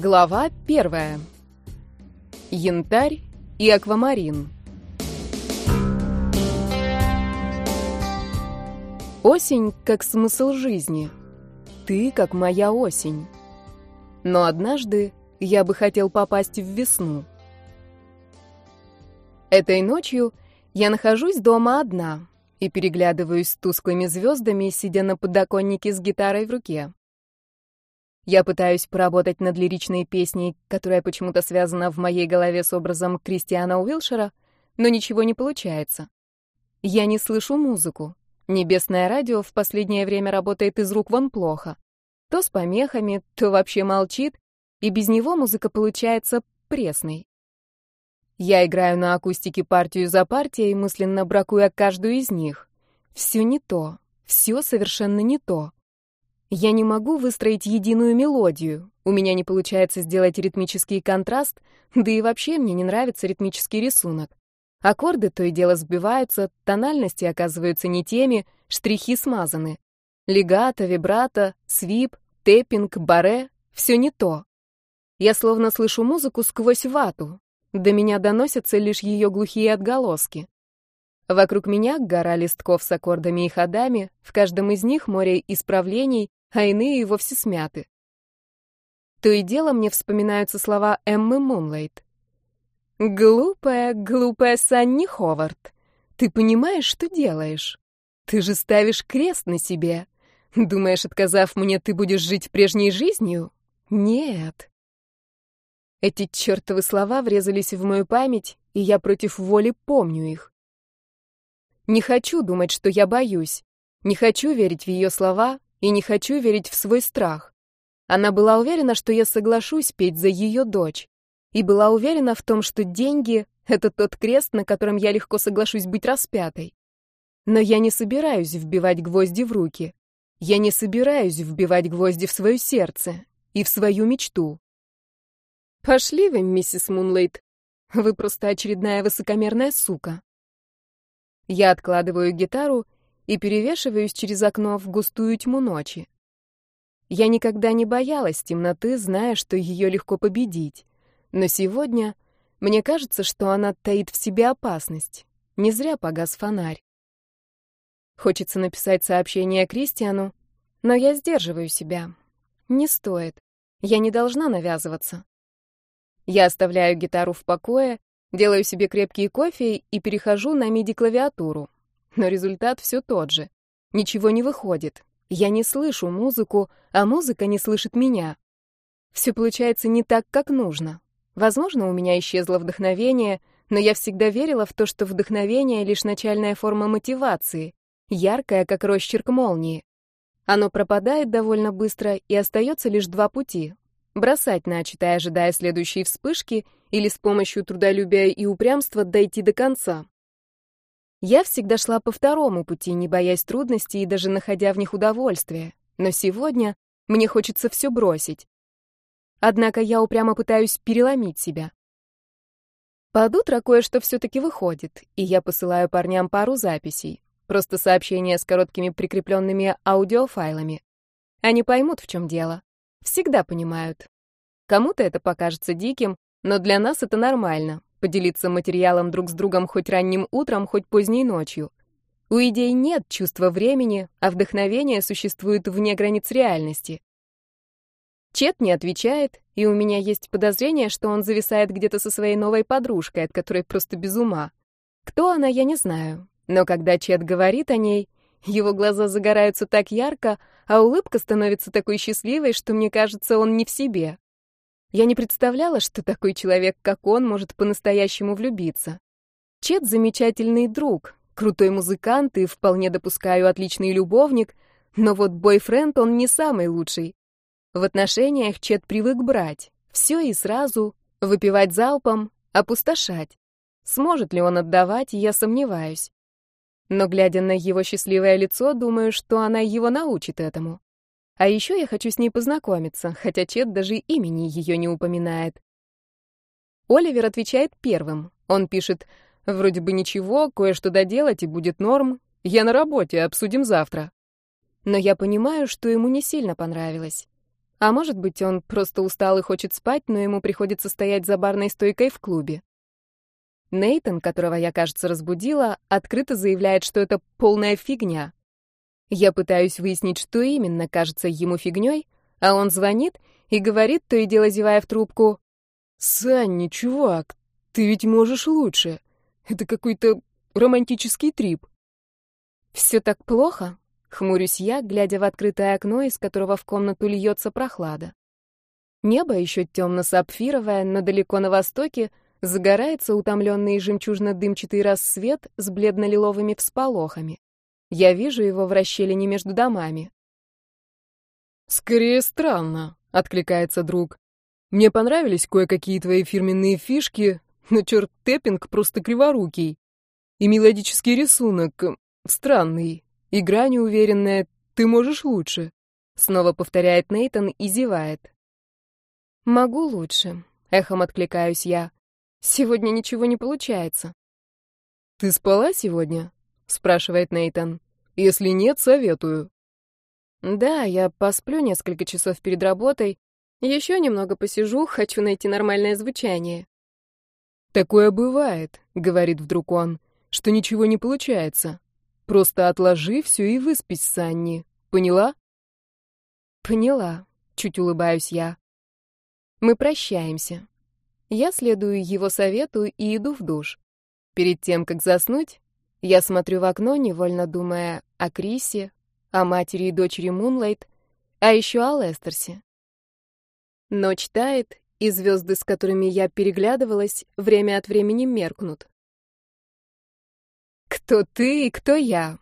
Глава первая. Янтарь и аквамарин. Осень как смысл жизни. Ты как моя осень. Но однажды я бы хотел попасть в весну. Этой ночью я нахожусь дома одна и переглядываюсь с тусклыми звездами, сидя на подоконнике с гитарой в руке. Я пытаюсь поработать над лиричной песней, которая почему-то связана в моей голове с образом Кристиана Уилшера, но ничего не получается. Я не слышу музыку. Небесное радио в последнее время работает из рук вон плохо. То с помехами, то вообще молчит, и без него музыка получается пресной. Я играю на акустике партию за партией, мысленно бракуя каждую из них. Все не то, все совершенно не то. Я не могу выстроить единую мелодию. У меня не получается сделать ритмический контраст, да и вообще мне не нравится ритмический рисунок. Аккорды то и дело сбиваются, тональности оказываются не теми, штрихи смазаны. Легато, вибрато, свип, тэппинг, баре — все не то. Я словно слышу музыку сквозь вату. До меня доносятся лишь ее глухие отголоски. Вокруг меня гора листков с аккордами и ходами, в каждом из них море исправлений, а иные и вовсе смяты. То и дело мне вспоминаются слова Эммы Мунлайт. «Глупая, глупая Санни Ховард, ты понимаешь, что делаешь? Ты же ставишь крест на себе. Думаешь, отказав мне, ты будешь жить прежней жизнью? Нет». Эти чертовы слова врезались в мою память, и я против воли помню их. Не хочу думать, что я боюсь. Не хочу верить в ее слова, и не хочу верить в свой страх. Она была уверена, что я соглашусь петь за ее дочь, и была уверена в том, что деньги — это тот крест, на котором я легко соглашусь быть распятой. Но я не собираюсь вбивать гвозди в руки. Я не собираюсь вбивать гвозди в свое сердце и в свою мечту. Пошли вы, миссис Мунлейт. Вы просто очередная высокомерная сука. Я откладываю гитару и перевешиваюсь через окно в густую тьму ночи. Я никогда не боялась темноты, зная, что ее легко победить. Но сегодня мне кажется, что она таит в себе опасность. Не зря погас фонарь. Хочется написать сообщение Кристиану, но я сдерживаю себя. Не стоит. Я не должна навязываться. Я оставляю гитару в покое, делаю себе крепкий кофе и перехожу на MIDI-клавиатуру но результат все тот же. Ничего не выходит. Я не слышу музыку, а музыка не слышит меня. Все получается не так, как нужно. Возможно, у меня исчезло вдохновение, но я всегда верила в то, что вдохновение — лишь начальная форма мотивации, яркая, как росчерк молнии. Оно пропадает довольно быстро, и остается лишь два пути — бросать начатое, ожидая следующей вспышки, или с помощью трудолюбия и упрямства дойти до конца. Я всегда шла по второму пути, не боясь трудностей и даже находя в них удовольствие. Но сегодня мне хочется все бросить. Однако я упрямо пытаюсь переломить себя. Под утро кое-что все-таки выходит, и я посылаю парням пару записей. Просто сообщения с короткими прикрепленными аудиофайлами. Они поймут, в чем дело. Всегда понимают. Кому-то это покажется диким, но для нас это нормально поделиться материалом друг с другом хоть ранним утром, хоть поздней ночью. У идей нет чувства времени, а вдохновение существует вне границ реальности. Чет не отвечает, и у меня есть подозрение, что он зависает где-то со своей новой подружкой, от которой просто без ума. Кто она, я не знаю. Но когда Чет говорит о ней, его глаза загораются так ярко, а улыбка становится такой счастливой, что мне кажется, он не в себе. Я не представляла, что такой человек, как он, может по-настоящему влюбиться. Чет — замечательный друг, крутой музыкант и, вполне допускаю, отличный любовник, но вот бойфренд он не самый лучший. В отношениях Чет привык брать. Все и сразу, выпивать залпом, опустошать. Сможет ли он отдавать, я сомневаюсь. Но, глядя на его счастливое лицо, думаю, что она его научит этому. А еще я хочу с ней познакомиться, хотя Чет даже имени ее не упоминает. Оливер отвечает первым. Он пишет «Вроде бы ничего, кое-что доделать и будет норм. Я на работе, обсудим завтра». Но я понимаю, что ему не сильно понравилось. А может быть, он просто устал и хочет спать, но ему приходится стоять за барной стойкой в клубе. Нейтон, которого я, кажется, разбудила, открыто заявляет, что это полная фигня. Я пытаюсь выяснить, что именно кажется ему фигней, а он звонит и говорит, то и дело зевая в трубку. «Санни, чувак, ты ведь можешь лучше. Это какой-то романтический трип». «Все так плохо?» — хмурюсь я, глядя в открытое окно, из которого в комнату льется прохлада. Небо еще темно-сапфировое, но далеко на востоке загорается утомленный жемчужно-дымчатый рассвет с бледно-лиловыми всполохами. Я вижу его в расщелине между домами. «Скорее странно», — откликается друг. «Мне понравились кое-какие твои фирменные фишки, но черт Тэппинг просто криворукий. И мелодический рисунок странный. Игра неуверенная. Ты можешь лучше». Снова повторяет Нейтон и зевает. «Могу лучше», — эхом откликаюсь я. «Сегодня ничего не получается». «Ты спала сегодня?» — спрашивает Нейтон. «Если нет, советую». «Да, я посплю несколько часов перед работой. Еще немного посижу, хочу найти нормальное звучание». «Такое бывает», — говорит вдруг он, — «что ничего не получается. Просто отложи все и выспись, Санни. Поняла?» «Поняла», — чуть улыбаюсь я. Мы прощаемся. Я следую его совету и иду в душ. Перед тем, как заснуть, я смотрю в окно, невольно думая о Крисе, о матери и дочери Мунлайт, а еще о Лестерсе. Ночь тает, и звезды, с которыми я переглядывалась, время от времени меркнут. Кто ты и кто я?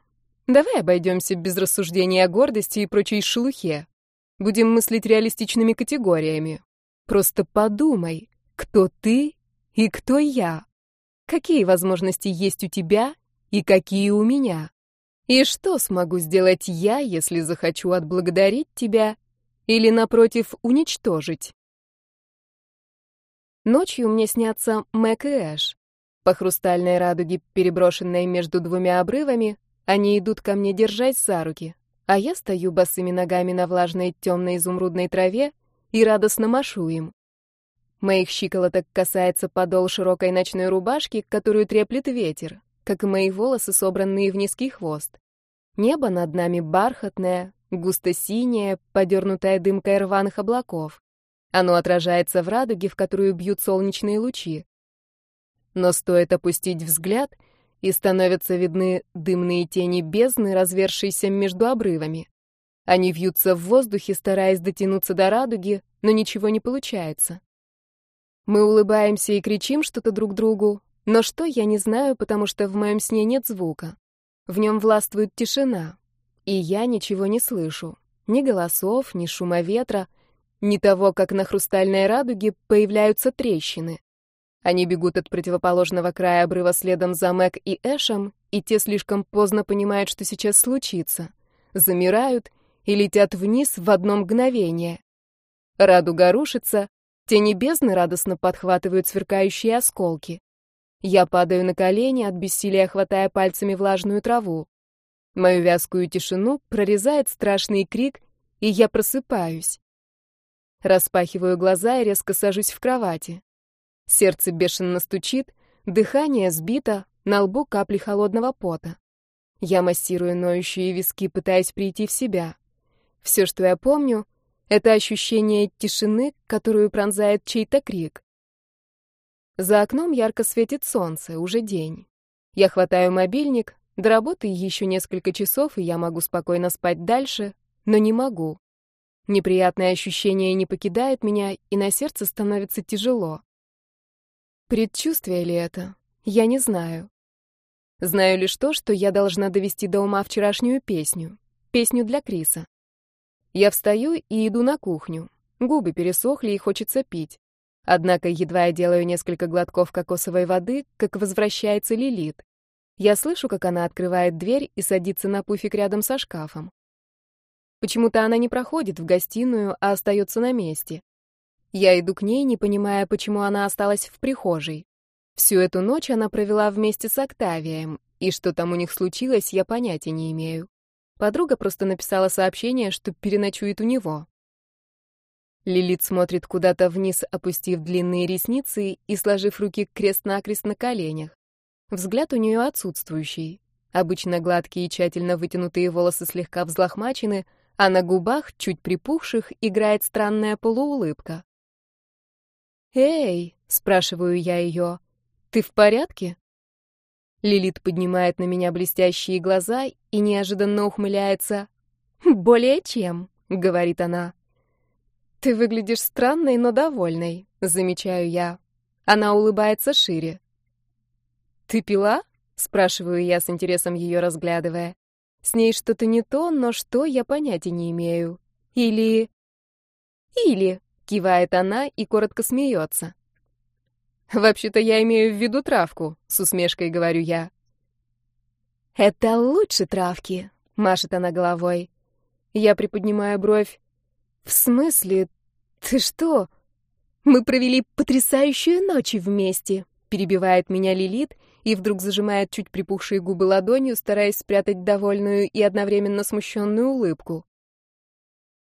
Давай обойдемся без рассуждений о гордости и прочей шелухе. Будем мыслить реалистичными категориями. Просто подумай, кто ты и кто я? Какие возможности есть у тебя и какие у меня? И что смогу сделать я, если захочу отблагодарить тебя или, напротив, уничтожить? Ночью мне снятся Мэг и Эш. По хрустальной радуге, переброшенной между двумя обрывами, они идут ко мне, держась за руки, а я стою босыми ногами на влажной темной изумрудной траве и радостно машу им. Моих щиколоток касается подол широкой ночной рубашки, которую треплет ветер, как и мои волосы, собранные в низкий хвост. Небо над нами бархатное, густо-синее, подернутое дымкой рваных облаков. Оно отражается в радуге, в которую бьют солнечные лучи. Но стоит опустить взгляд, и становятся видны дымные тени бездны, развершиеся между обрывами. Они вьются в воздухе, стараясь дотянуться до радуги, но ничего не получается. Мы улыбаемся и кричим что-то друг другу, но что, я не знаю, потому что в моем сне нет звука. В нем властвует тишина, и я ничего не слышу. Ни голосов, ни шума ветра, ни того, как на хрустальной радуге появляются трещины. Они бегут от противоположного края обрыва следом за Мэг и Эшем, и те слишком поздно понимают, что сейчас случится. Замирают и летят вниз в одно мгновение. Радуга рушится, Тени бездны радостно подхватывают сверкающие осколки. Я падаю на колени, от бессилия хватая пальцами влажную траву. Мою вязкую тишину прорезает страшный крик, и я просыпаюсь. Распахиваю глаза и резко сажусь в кровати. Сердце бешено стучит, дыхание сбито, на лбу капли холодного пота. Я массирую ноющие виски, пытаясь прийти в себя. Все, что я помню, это ощущение тишины, которую пронзает чей-то крик. За окном ярко светит солнце, уже день. Я хватаю мобильник, до работы еще несколько часов, и я могу спокойно спать дальше, но не могу. Неприятное ощущение не покидает меня, и на сердце становится тяжело. Предчувствие ли это? Я не знаю. Знаю лишь то, что я должна довести до ума вчерашнюю песню. Песню для Криса. Я встаю и иду на кухню. Губы пересохли и хочется пить. Однако едва я делаю несколько глотков кокосовой воды, как возвращается Лилит. Я слышу, как она открывает дверь и садится на пуфик рядом со шкафом. Почему-то она не проходит в гостиную, а остается на месте. Я иду к ней, не понимая, почему она осталась в прихожей. Всю эту ночь она провела вместе с Октавием, и что там у них случилось, я понятия не имею. Подруга просто написала сообщение, что переночует у него. Лилит смотрит куда-то вниз, опустив длинные ресницы и сложив руки крест-накрест на коленях. Взгляд у нее отсутствующий. Обычно гладкие и тщательно вытянутые волосы слегка взлохмачены, а на губах, чуть припухших, играет странная полуулыбка. «Эй!» — спрашиваю я ее. «Ты в порядке?» Лилит поднимает на меня блестящие глаза и неожиданно ухмыляется. «Более чем», — говорит она. «Ты выглядишь странной, но довольной», — замечаю я. Она улыбается шире. «Ты пила?» — спрашиваю я с интересом ее разглядывая. «С ней что-то не то, но что, я понятия не имею. Или...» «Или...» — кивает она и коротко смеется. «Вообще-то я имею в виду травку», — с усмешкой говорю я. «Это лучше травки», — машет она головой. Я приподнимаю бровь. «В смысле? Ты что? Мы провели потрясающую ночь вместе», — перебивает меня Лилит и вдруг зажимает чуть припухшие губы ладонью, стараясь спрятать довольную и одновременно смущенную улыбку.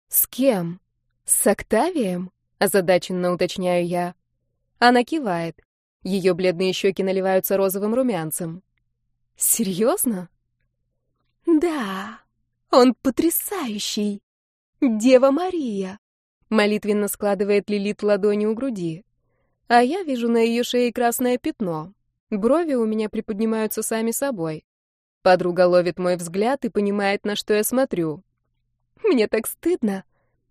«С кем? С Октавием?» — озадаченно уточняю я. Она кивает. Ее бледные щеки наливаются розовым румянцем. «Серьезно?» «Да», он потрясающий! Дева Мария!» Молитвенно складывает Лилит ладони у груди. А я вижу на ее шее красное пятно. Брови у меня приподнимаются сами собой. Подруга ловит мой взгляд и понимает, на что я смотрю. «Мне так стыдно.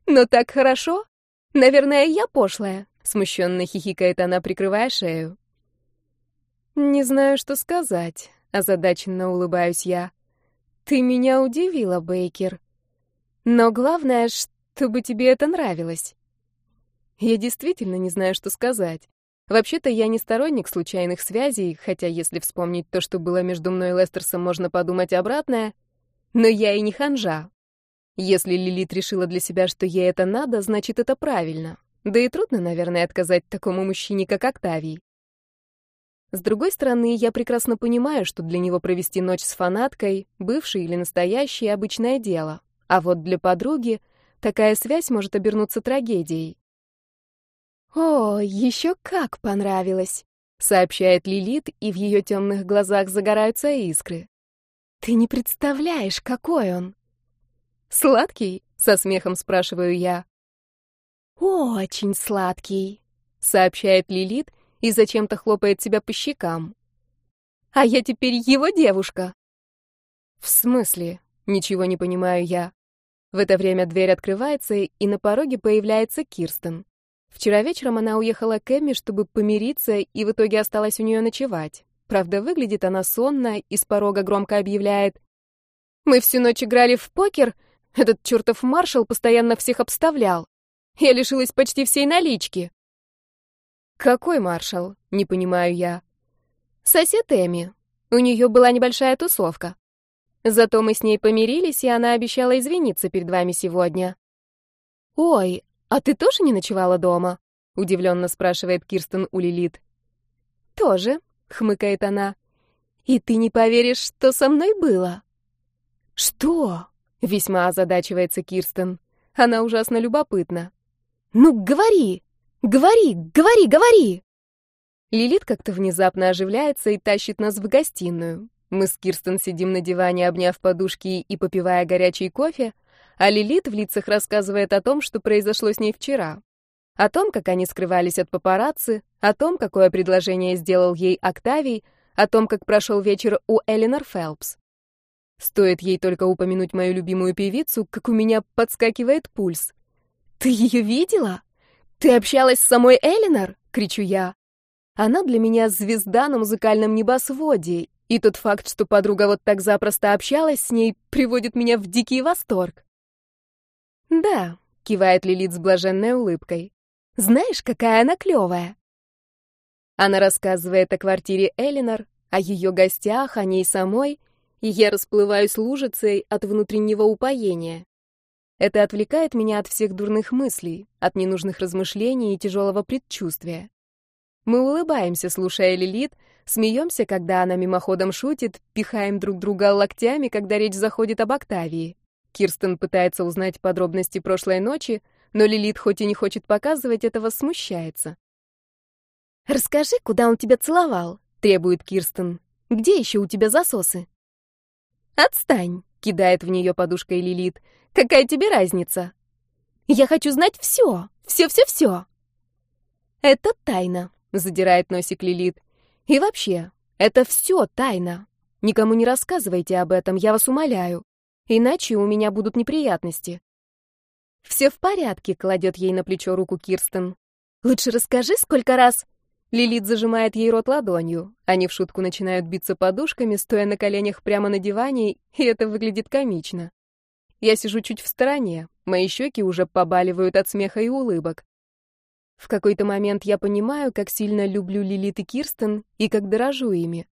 Но так хорошо. Наверное, я пошлая», — смущенно хихикает она, прикрывая шею. «Не знаю, что сказать», — озадаченно улыбаюсь я. Ты меня удивила, Бейкер. Но главное, чтобы тебе это нравилось. Я действительно не знаю, что сказать. Вообще-то я не сторонник случайных связей, хотя если вспомнить то, что было между мной и Лестерсом, можно подумать обратное. Но я и не ханжа. Если Лилит решила для себя, что ей это надо, значит, это правильно. Да и трудно, наверное, отказать такому мужчине, как Октавий. С другой стороны, я прекрасно понимаю, что для него провести ночь с фанаткой, бывшей или настоящей, обычное дело. А вот для подруги такая связь может обернуться трагедией. «О, еще как понравилось!» — сообщает Лилит, и в ее темных глазах загораются искры. «Ты не представляешь, какой он!» «Сладкий?» — со смехом спрашиваю я. «Очень сладкий», — сообщает Лилит, — и зачем-то хлопает себя по щекам. А я теперь его девушка. В смысле? Ничего не понимаю я. В это время дверь открывается, и на пороге появляется Кирстен. Вчера вечером она уехала к Эмми, чтобы помириться, и в итоге осталась у нее ночевать. Правда, выглядит она сонно и с порога громко объявляет. «Мы всю ночь играли в покер. Этот чертов маршал постоянно всех обставлял. Я лишилась почти всей налички». «Какой маршал?» — не понимаю я. «Сосед Эми. У нее была небольшая тусовка. Зато мы с ней помирились, и она обещала извиниться перед вами сегодня». «Ой, а ты тоже не ночевала дома?» — удивленно спрашивает Кирстен у Лилит. «Тоже», — хмыкает она. «И ты не поверишь, что со мной было?» «Что?» — весьма озадачивается Кирстен. Она ужасно любопытна. «Ну, говори!» Говори, говори, говори!» Лилит как-то внезапно оживляется и тащит нас в гостиную. Мы с Кирстен сидим на диване, обняв подушки и попивая горячий кофе, а Лилит в лицах рассказывает о том, что произошло с ней вчера. О том, как они скрывались от папарацци, о том, какое предложение сделал ей Октавий, о том, как прошел вечер у Эленор Фелпс. Стоит ей только упомянуть мою любимую певицу, как у меня подскакивает пульс. «Ты ее видела?» «Ты общалась с самой Элинор?» — кричу я. Она для меня звезда на музыкальном небосводе, и тот факт, что подруга вот так запросто общалась с ней, приводит меня в дикий восторг. «Да», — кивает Лилит с блаженной улыбкой. «Знаешь, какая она клевая?» Она рассказывает о квартире Элинор, о ее гостях, о ней самой, и я расплываюсь лужицей от внутреннего упоения. Это отвлекает меня от всех дурных мыслей, от ненужных размышлений и тяжелого предчувствия. Мы улыбаемся, слушая Лилит, смеемся, когда она мимоходом шутит, пихаем друг друга локтями, когда речь заходит об Октавии. Кирстен пытается узнать подробности прошлой ночи, но Лилит, хоть и не хочет показывать этого, смущается. «Расскажи, куда он тебя целовал?» — требует Кирстен. «Где еще у тебя засосы?» «Отстань!» — кидает в нее подушкой Лилит. «Какая тебе разница?» «Я хочу знать все! Все-все-все!» «Это тайна», — задирает носик Лилит. «И вообще, это все тайна. Никому не рассказывайте об этом, я вас умоляю. Иначе у меня будут неприятности». «Все в порядке», — кладет ей на плечо руку Кирстен. «Лучше расскажи, сколько раз...» Лилит зажимает ей рот ладонью. Они в шутку начинают биться подушками, стоя на коленях прямо на диване, и это выглядит комично. Я сижу чуть в стороне, мои щеки уже побаливают от смеха и улыбок. В какой-то момент я понимаю, как сильно люблю Лилит и Кирстен и как дорожу ими.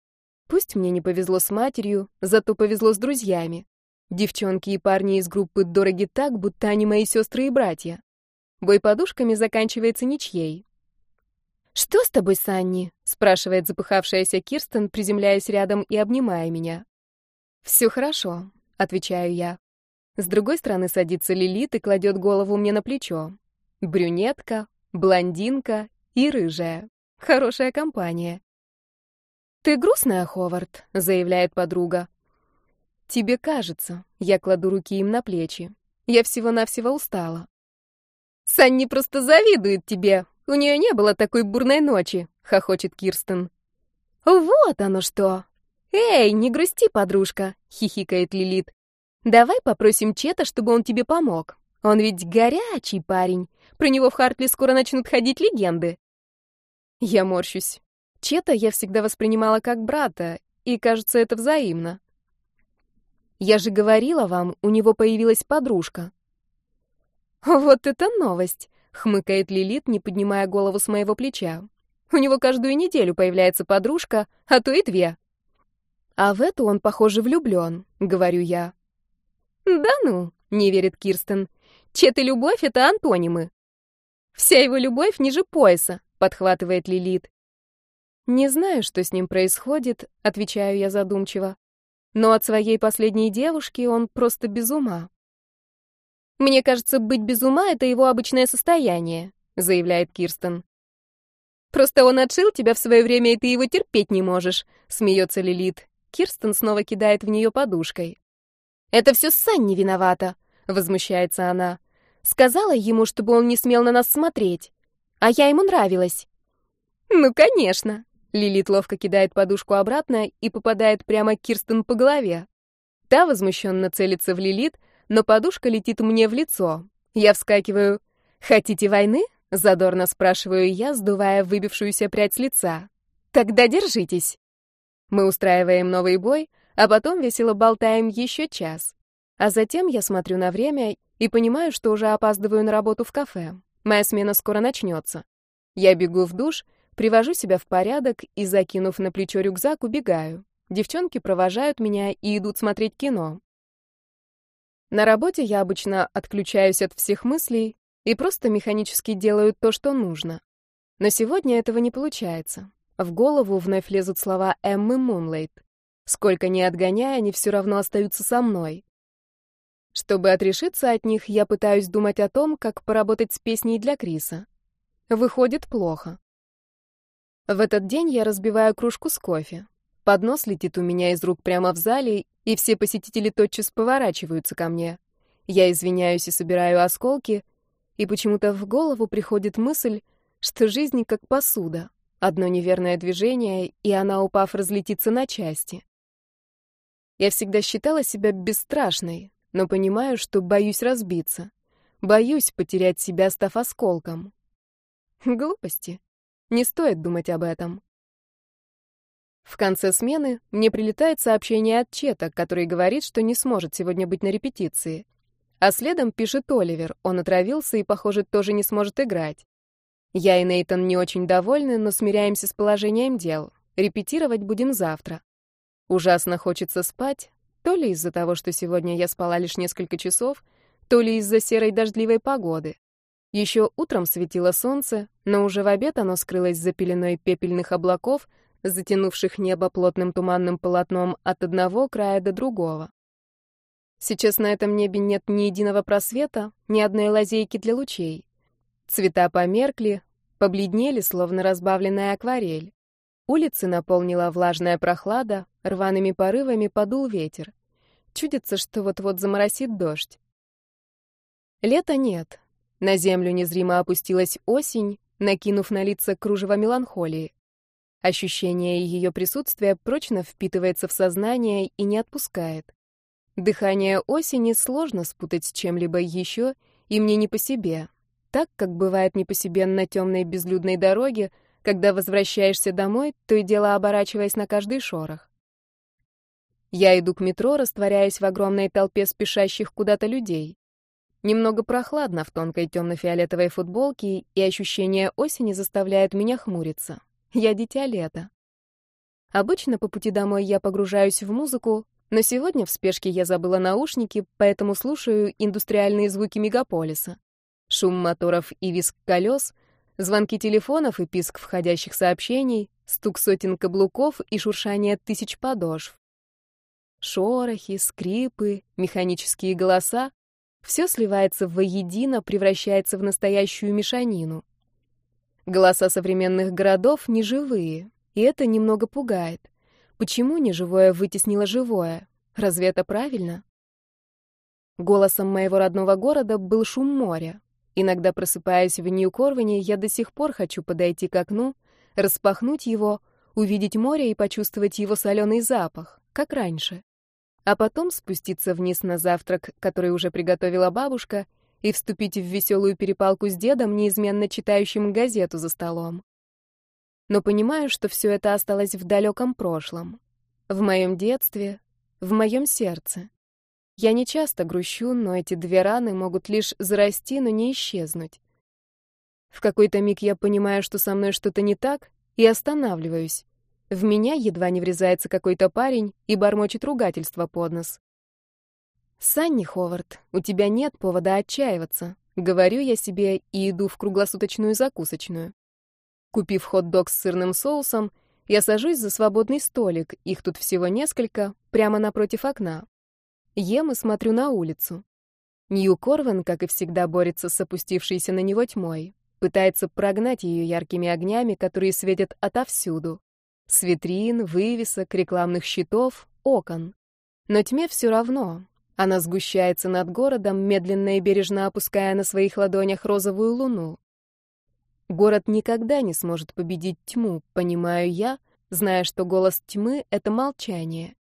Пусть мне не повезло с матерью, зато повезло с друзьями. Девчонки и парни из группы дороги так, будто они мои сестры и братья. Бой подушками заканчивается ничьей. «Что с тобой, Санни?» — спрашивает запыхавшаяся Кирстен, приземляясь рядом и обнимая меня. «Все хорошо», — отвечаю я. С другой стороны садится Лилит и кладет голову мне на плечо. Брюнетка, блондинка и рыжая. Хорошая компания. «Ты грустная, Ховард», — заявляет подруга. «Тебе кажется». Я кладу руки им на плечи. Я всего-навсего устала. «Санни просто завидует тебе», у нее не было такой бурной ночи, хохочет Кирстен. Вот оно что. Эй, не грусти, подружка, хихикает Лилит. Давай попросим Чета, чтобы он тебе помог. Он ведь горячий парень. Про него в Хартли скоро начнут ходить легенды. Я морщусь. Чета я всегда воспринимала как брата, и, кажется, это взаимно. Я же говорила вам, у него появилась подружка. Вот это новость. — хмыкает Лилит, не поднимая голову с моего плеча. «У него каждую неделю появляется подружка, а то и две». «А в эту он, похоже, влюблен», — говорю я. «Да ну», — не верит Кирстен. «Чет и любовь — это антонимы». «Вся его любовь ниже пояса», — подхватывает Лилит. «Не знаю, что с ним происходит», — отвечаю я задумчиво. «Но от своей последней девушки он просто без ума». «Мне кажется, быть без ума — это его обычное состояние», — заявляет Кирстен. «Просто он отшил тебя в свое время, и ты его терпеть не можешь», — смеется Лилит. Кирстен снова кидает в нее подушкой. «Это все Санни виновата», — возмущается она. «Сказала ему, чтобы он не смел на нас смотреть. А я ему нравилась». «Ну, конечно». Лилит ловко кидает подушку обратно и попадает прямо Кирстен по голове. Та возмущенно целится в Лилит, но подушка летит мне в лицо. Я вскакиваю. «Хотите войны?» — задорно спрашиваю я, сдувая выбившуюся прядь с лица. «Тогда держитесь». Мы устраиваем новый бой, а потом весело болтаем еще час. А затем я смотрю на время и понимаю, что уже опаздываю на работу в кафе. Моя смена скоро начнется. Я бегу в душ, привожу себя в порядок и, закинув на плечо рюкзак, убегаю. Девчонки провожают меня и идут смотреть кино. На работе я обычно отключаюсь от всех мыслей и просто механически делаю то, что нужно. Но сегодня этого не получается. В голову вновь лезут слова Эммы Мунлейт. Сколько ни отгоняя, они все равно остаются со мной. Чтобы отрешиться от них, я пытаюсь думать о том, как поработать с песней для Криса. Выходит плохо. В этот день я разбиваю кружку с кофе. Поднос летит у меня из рук прямо в зале, и все посетители тотчас поворачиваются ко мне. Я извиняюсь и собираю осколки, и почему-то в голову приходит мысль, что жизнь как посуда. Одно неверное движение, и она, упав, разлетится на части. Я всегда считала себя бесстрашной, но понимаю, что боюсь разбиться. Боюсь потерять себя, став осколком. Глупости. Не стоит думать об этом. В конце смены мне прилетает сообщение от Чета, который говорит, что не сможет сегодня быть на репетиции. А следом пишет Оливер, он отравился и, похоже, тоже не сможет играть. Я и Нейтан не очень довольны, но смиряемся с положением дел. Репетировать будем завтра. Ужасно хочется спать, то ли из-за того, что сегодня я спала лишь несколько часов, то ли из-за серой дождливой погоды. Еще утром светило солнце, но уже в обед оно скрылось за пеленой пепельных облаков, затянувших небо плотным туманным полотном от одного края до другого. Сейчас на этом небе нет ни единого просвета, ни одной лазейки для лучей. Цвета померкли, побледнели, словно разбавленная акварель. Улицы наполнила влажная прохлада, рваными порывами подул ветер. Чудится, что вот-вот заморосит дождь. Лета нет. На землю незримо опустилась осень, накинув на лица кружево меланхолии. Ощущение ее присутствия прочно впитывается в сознание и не отпускает. Дыхание осени сложно спутать с чем-либо еще, и мне не по себе. Так, как бывает не по себе на темной безлюдной дороге, когда возвращаешься домой, то и дело оборачиваясь на каждый шорох. Я иду к метро, растворяясь в огромной толпе спешащих куда-то людей. Немного прохладно в тонкой темно-фиолетовой футболке, и ощущение осени заставляет меня хмуриться. Я дитя лета. Обычно по пути домой я погружаюсь в музыку, но сегодня в спешке я забыла наушники, поэтому слушаю индустриальные звуки мегаполиса. Шум моторов и визг колес, звонки телефонов и писк входящих сообщений, стук сотен каблуков и шуршание тысяч подошв. Шорохи, скрипы, механические голоса все сливается воедино, превращается в настоящую мешанину. Голоса современных городов неживые, и это немного пугает. Почему неживое вытеснило живое? Разве это правильно? Голосом моего родного города был шум моря. Иногда, просыпаясь в Нью-Корвине, я до сих пор хочу подойти к окну, распахнуть его, увидеть море и почувствовать его соленый запах, как раньше а потом спуститься вниз на завтрак, который уже приготовила бабушка, и вступить в веселую перепалку с дедом, неизменно читающим газету за столом. Но понимаю, что все это осталось в далеком прошлом. В моем детстве, в моем сердце. Я не часто грущу, но эти две раны могут лишь зарасти, но не исчезнуть. В какой-то миг я понимаю, что со мной что-то не так, и останавливаюсь. В меня едва не врезается какой-то парень и бормочет ругательство под нос. «Санни Ховард, у тебя нет повода отчаиваться», — говорю я себе и иду в круглосуточную закусочную. Купив хот-дог с сырным соусом, я сажусь за свободный столик, их тут всего несколько, прямо напротив окна. Ем и смотрю на улицу. Нью Корван, как и всегда, борется с опустившейся на него тьмой, пытается прогнать ее яркими огнями, которые светят отовсюду. С витрин, вывесок, рекламных щитов, окон. Но тьме все равно. Она сгущается над городом, медленно и бережно опуская на своих ладонях розовую луну. Город никогда не сможет победить тьму, понимаю я, зная, что голос тьмы — это молчание.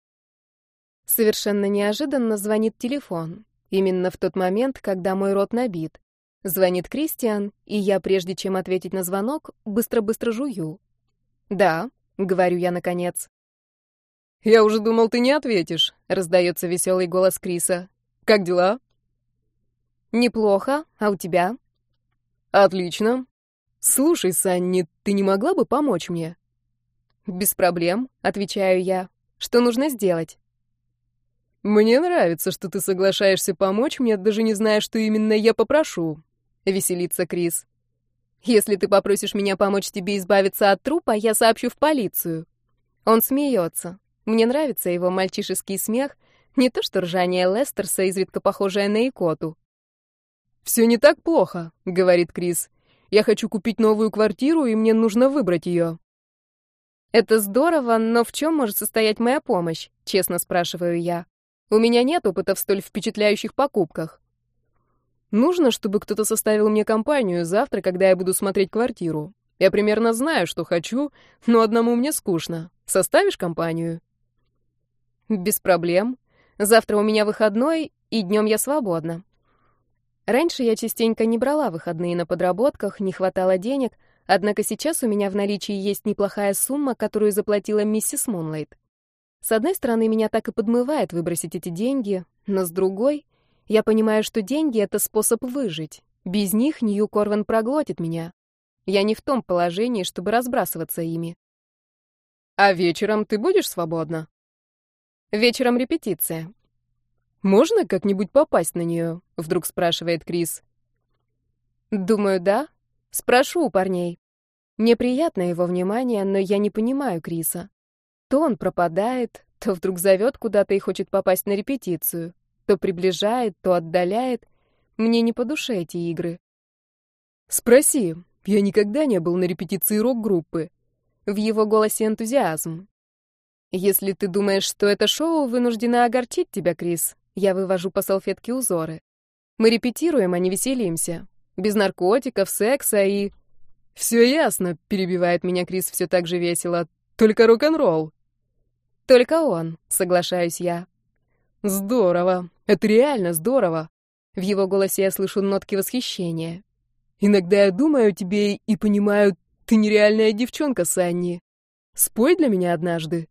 Совершенно неожиданно звонит телефон. Именно в тот момент, когда мой рот набит. Звонит Кристиан, и я, прежде чем ответить на звонок, быстро-быстро жую. «Да», говорю я наконец. «Я уже думал, ты не ответишь», — раздается веселый голос Криса. «Как дела?» «Неплохо. А у тебя?» «Отлично. Слушай, Санни, ты не могла бы помочь мне?» «Без проблем», — отвечаю я. «Что нужно сделать?» «Мне нравится, что ты соглашаешься помочь мне, даже не зная, что именно я попрошу», — веселится Крис. Если ты попросишь меня помочь тебе избавиться от трупа, я сообщу в полицию. Он смеется. Мне нравится его мальчишеский смех, не то что ржание Лестерса, изредка похожее на икоту. «Все не так плохо», — говорит Крис. «Я хочу купить новую квартиру, и мне нужно выбрать ее». «Это здорово, но в чем может состоять моя помощь?» — честно спрашиваю я. «У меня нет опыта в столь впечатляющих покупках». Нужно, чтобы кто-то составил мне компанию завтра, когда я буду смотреть квартиру. Я примерно знаю, что хочу, но одному мне скучно. Составишь компанию? Без проблем. Завтра у меня выходной, и днем я свободна. Раньше я частенько не брала выходные на подработках, не хватало денег, однако сейчас у меня в наличии есть неплохая сумма, которую заплатила миссис Мунлайт. С одной стороны, меня так и подмывает выбросить эти деньги, но с другой — я понимаю, что деньги — это способ выжить. Без них Нью Корвин проглотит меня. Я не в том положении, чтобы разбрасываться ими. А вечером ты будешь свободна? Вечером репетиция. Можно как-нибудь попасть на нее? Вдруг спрашивает Крис. Думаю, да. Спрошу у парней. Мне приятно его внимание, но я не понимаю Криса. То он пропадает, то вдруг зовет куда-то и хочет попасть на репетицию. то приближает, то отдаляет. Мне не по душе эти игры. «Спроси, я никогда не был на репетиции рок-группы». В его голосе энтузиазм. «Если ты думаешь, что это шоу вынуждено огорчить тебя, Крис, я вывожу по салфетке узоры. Мы репетируем, а не веселимся. Без наркотиков, секса и...» «Все ясно», — перебивает меня Крис все так же весело. «Только рок-н-ролл». «Только он», — соглашаюсь я. «Здорово. Это реально здорово». В его голосе я слышу нотки восхищения. «Иногда я думаю о тебе и понимаю, ты нереальная девчонка, Санни. Спой для меня однажды».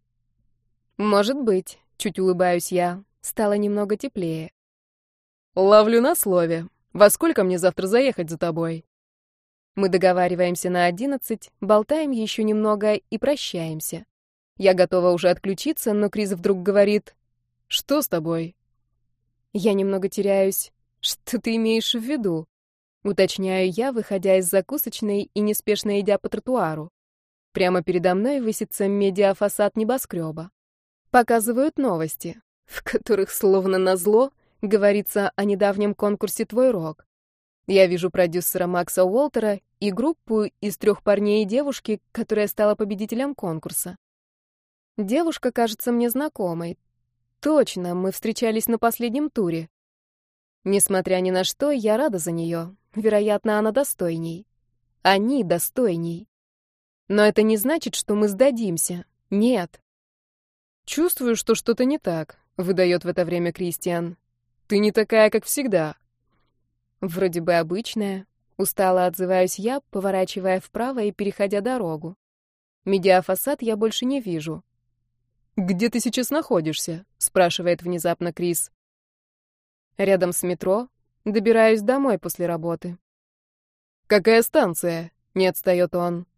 «Может быть», — чуть улыбаюсь я. Стало немного теплее. «Ловлю на слове. Во сколько мне завтра заехать за тобой?» Мы договариваемся на одиннадцать, болтаем еще немного и прощаемся. Я готова уже отключиться, но Крис вдруг говорит, «Что с тобой?» Я немного теряюсь. «Что ты имеешь в виду?» Уточняю я, выходя из закусочной и неспешно идя по тротуару. Прямо передо мной высится медиафасад небоскреба. Показывают новости, в которых, словно назло, говорится о недавнем конкурсе «Твой рок». Я вижу продюсера Макса Уолтера и группу из трех парней и девушки, которая стала победителем конкурса. Девушка кажется мне знакомой. Точно, мы встречались на последнем туре. Несмотря ни на что, я рада за нее. Вероятно, она достойней. Они достойней. Но это не значит, что мы сдадимся. Нет. Чувствую, что что-то не так, выдает в это время Кристиан. Ты не такая, как всегда. Вроде бы обычная. Устало отзываюсь я, поворачивая вправо и переходя дорогу. Медиафасад я больше не вижу. «Где ты сейчас находишься?» — спрашивает внезапно Крис. Рядом с метро. Добираюсь домой после работы. «Какая станция?» — не отстает он.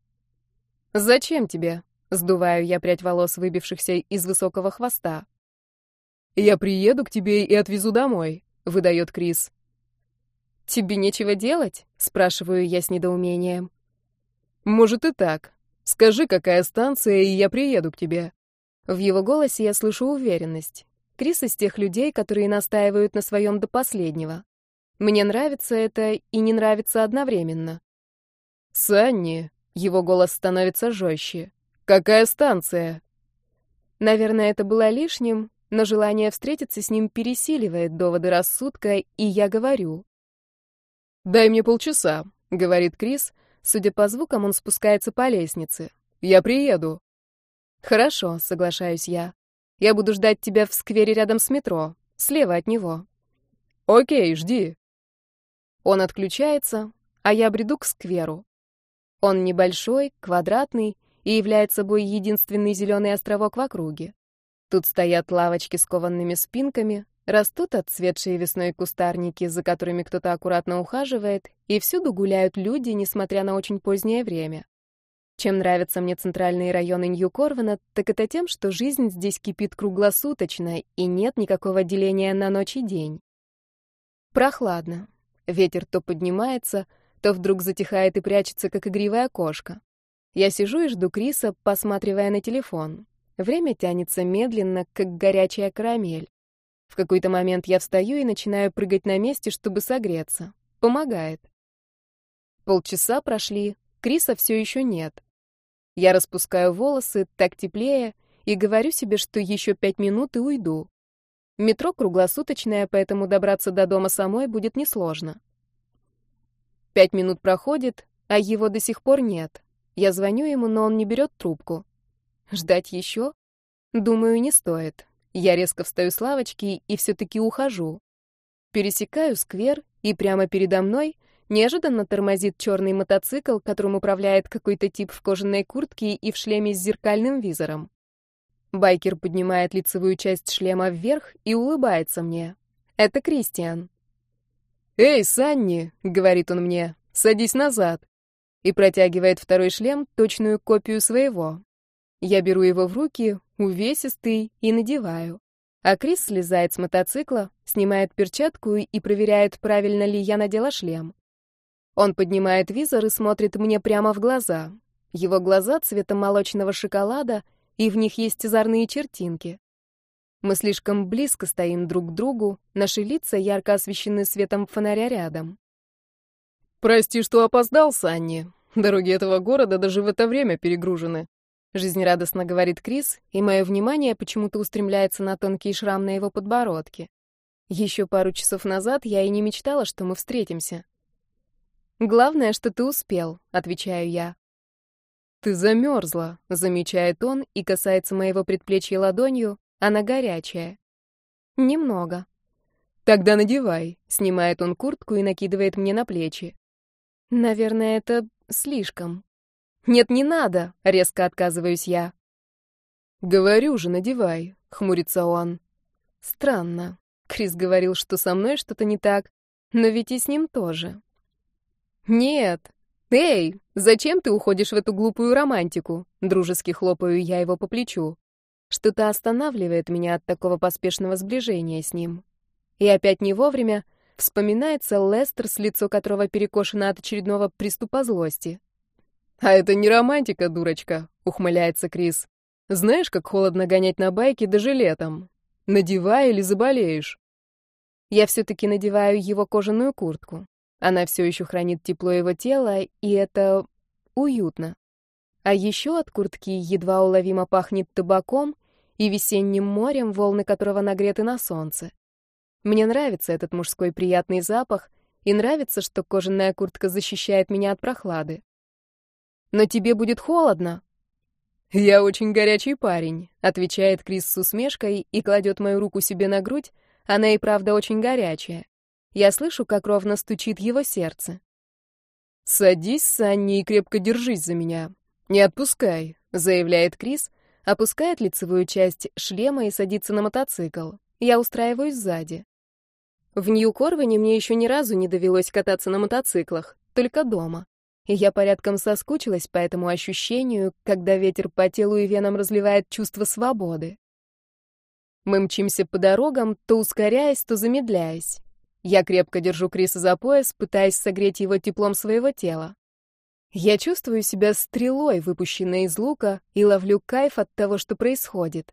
«Зачем тебе?» — сдуваю я прядь волос, выбившихся из высокого хвоста. «Я приеду к тебе и отвезу домой», — выдает Крис. «Тебе нечего делать?» — спрашиваю я с недоумением. «Может и так. Скажи, какая станция, и я приеду к тебе». В его голосе я слышу уверенность. Крис из тех людей, которые настаивают на своем до последнего. Мне нравится это и не нравится одновременно. «Санни», — его голос становится жестче, — «какая станция?» Наверное, это было лишним, но желание встретиться с ним пересиливает доводы рассудка, и я говорю. «Дай мне полчаса», — говорит Крис. Судя по звукам, он спускается по лестнице. «Я приеду». «Хорошо», — соглашаюсь я. «Я буду ждать тебя в сквере рядом с метро, слева от него». «Окей, жди». Он отключается, а я бреду к скверу. Он небольшой, квадратный и является собой единственный зеленый островок в округе. Тут стоят лавочки с коваными спинками, растут отцветшие весной кустарники, за которыми кто-то аккуратно ухаживает, и всюду гуляют люди, несмотря на очень позднее время. Чем нравятся мне центральные районы Нью-Корвана, так это тем, что жизнь здесь кипит круглосуточно, и нет никакого деления на ночь и день. Прохладно. Ветер то поднимается, то вдруг затихает и прячется, как игривая кошка. Я сижу и жду Криса, посматривая на телефон. Время тянется медленно, как горячая карамель. В какой-то момент я встаю и начинаю прыгать на месте, чтобы согреться. Помогает. Полчаса прошли, Криса все еще нет. Я распускаю волосы, так теплее, и говорю себе, что еще пять минут и уйду. Метро круглосуточное, поэтому добраться до дома самой будет несложно. Пять минут проходит, а его до сих пор нет. Я звоню ему, но он не берет трубку. Ждать еще? Думаю, не стоит. Я резко встаю с лавочки и все-таки ухожу. Пересекаю сквер, и прямо передо мной — Неожиданно тормозит черный мотоцикл, которым управляет какой-то тип в кожаной куртке и в шлеме с зеркальным визором. Байкер поднимает лицевую часть шлема вверх и улыбается мне. Это Кристиан. «Эй, Санни!» — говорит он мне. «Садись назад!» И протягивает второй шлем, точную копию своего. Я беру его в руки, увесистый, и надеваю. А Крис слезает с мотоцикла, снимает перчатку и проверяет, правильно ли я надела шлем. Он поднимает визор и смотрит мне прямо в глаза. Его глаза цвета молочного шоколада, и в них есть озорные чертинки. Мы слишком близко стоим друг к другу, наши лица ярко освещены светом фонаря рядом. «Прости, что опоздал, Санни. Дороги этого города даже в это время перегружены», — жизнерадостно говорит Крис, и мое внимание почему-то устремляется на тонкий шрам на его подбородке. Еще пару часов назад я и не мечтала, что мы встретимся. «Главное, что ты успел», — отвечаю я. «Ты замерзла», — замечает он и касается моего предплечья ладонью, она горячая. «Немного». «Тогда надевай», — снимает он куртку и накидывает мне на плечи. «Наверное, это слишком». «Нет, не надо», — резко отказываюсь я. «Говорю же, надевай», — хмурится он. «Странно. Крис говорил, что со мной что-то не так, но ведь и с ним тоже. «Нет! Эй, зачем ты уходишь в эту глупую романтику?» Дружески хлопаю я его по плечу. Что-то останавливает меня от такого поспешного сближения с ним. И опять не вовремя вспоминается Лестер, с лицо которого перекошено от очередного приступа злости. «А это не романтика, дурочка», — ухмыляется Крис. «Знаешь, как холодно гонять на байке даже летом? Надевай или заболеешь?» Я все-таки надеваю его кожаную куртку. Она все еще хранит тепло его тела, и это уютно. А еще от куртки едва уловимо пахнет табаком и весенним морем, волны которого нагреты на солнце. Мне нравится этот мужской приятный запах, и нравится, что кожаная куртка защищает меня от прохлады. Но тебе будет холодно. Я очень горячий парень, отвечает Крис с усмешкой и кладет мою руку себе на грудь. Она и правда очень горячая. Я слышу, как ровно стучит его сердце. «Садись, Санни, и крепко держись за меня. Не отпускай», — заявляет Крис, опускает лицевую часть шлема и садится на мотоцикл. Я устраиваюсь сзади. В Нью-Корвине мне еще ни разу не довелось кататься на мотоциклах, только дома. И я порядком соскучилась по этому ощущению, когда ветер по телу и венам разливает чувство свободы. Мы мчимся по дорогам, то ускоряясь, то замедляясь. Я крепко держу Криса за пояс, пытаясь согреть его теплом своего тела. Я чувствую себя стрелой, выпущенной из лука, и ловлю кайф от того, что происходит.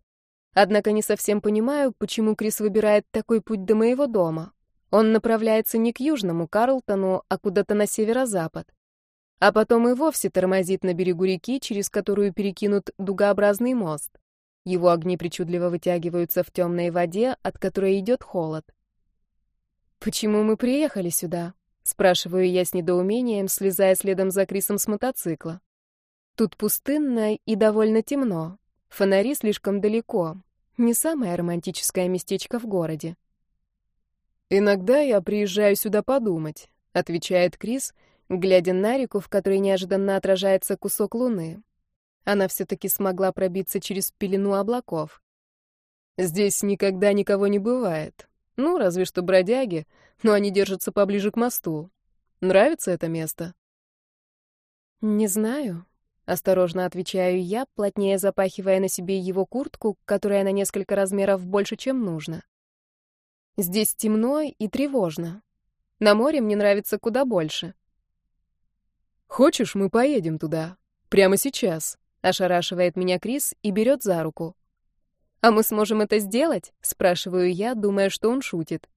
Однако не совсем понимаю, почему Крис выбирает такой путь до моего дома. Он направляется не к южному Карлтону, а куда-то на северо-запад. А потом и вовсе тормозит на берегу реки, через которую перекинут дугообразный мост. Его огни причудливо вытягиваются в темной воде, от которой идет холод. «Почему мы приехали сюда?» — спрашиваю я с недоумением, слезая следом за Крисом с мотоцикла. Тут пустынно и довольно темно. Фонари слишком далеко. Не самое романтическое местечко в городе. «Иногда я приезжаю сюда подумать», — отвечает Крис, глядя на реку, в которой неожиданно отражается кусок луны. Она все-таки смогла пробиться через пелену облаков. «Здесь никогда никого не бывает. Ну, разве что бродяги, но они держатся поближе к мосту. Нравится это место? Не знаю. Осторожно отвечаю я, плотнее запахивая на себе его куртку, которая на несколько размеров больше, чем нужно. Здесь темно и тревожно. На море мне нравится куда больше. «Хочешь, мы поедем туда? Прямо сейчас?» — ошарашивает меня Крис и берет за руку. «А мы сможем это сделать?» — спрашиваю я, думая, что он шутит.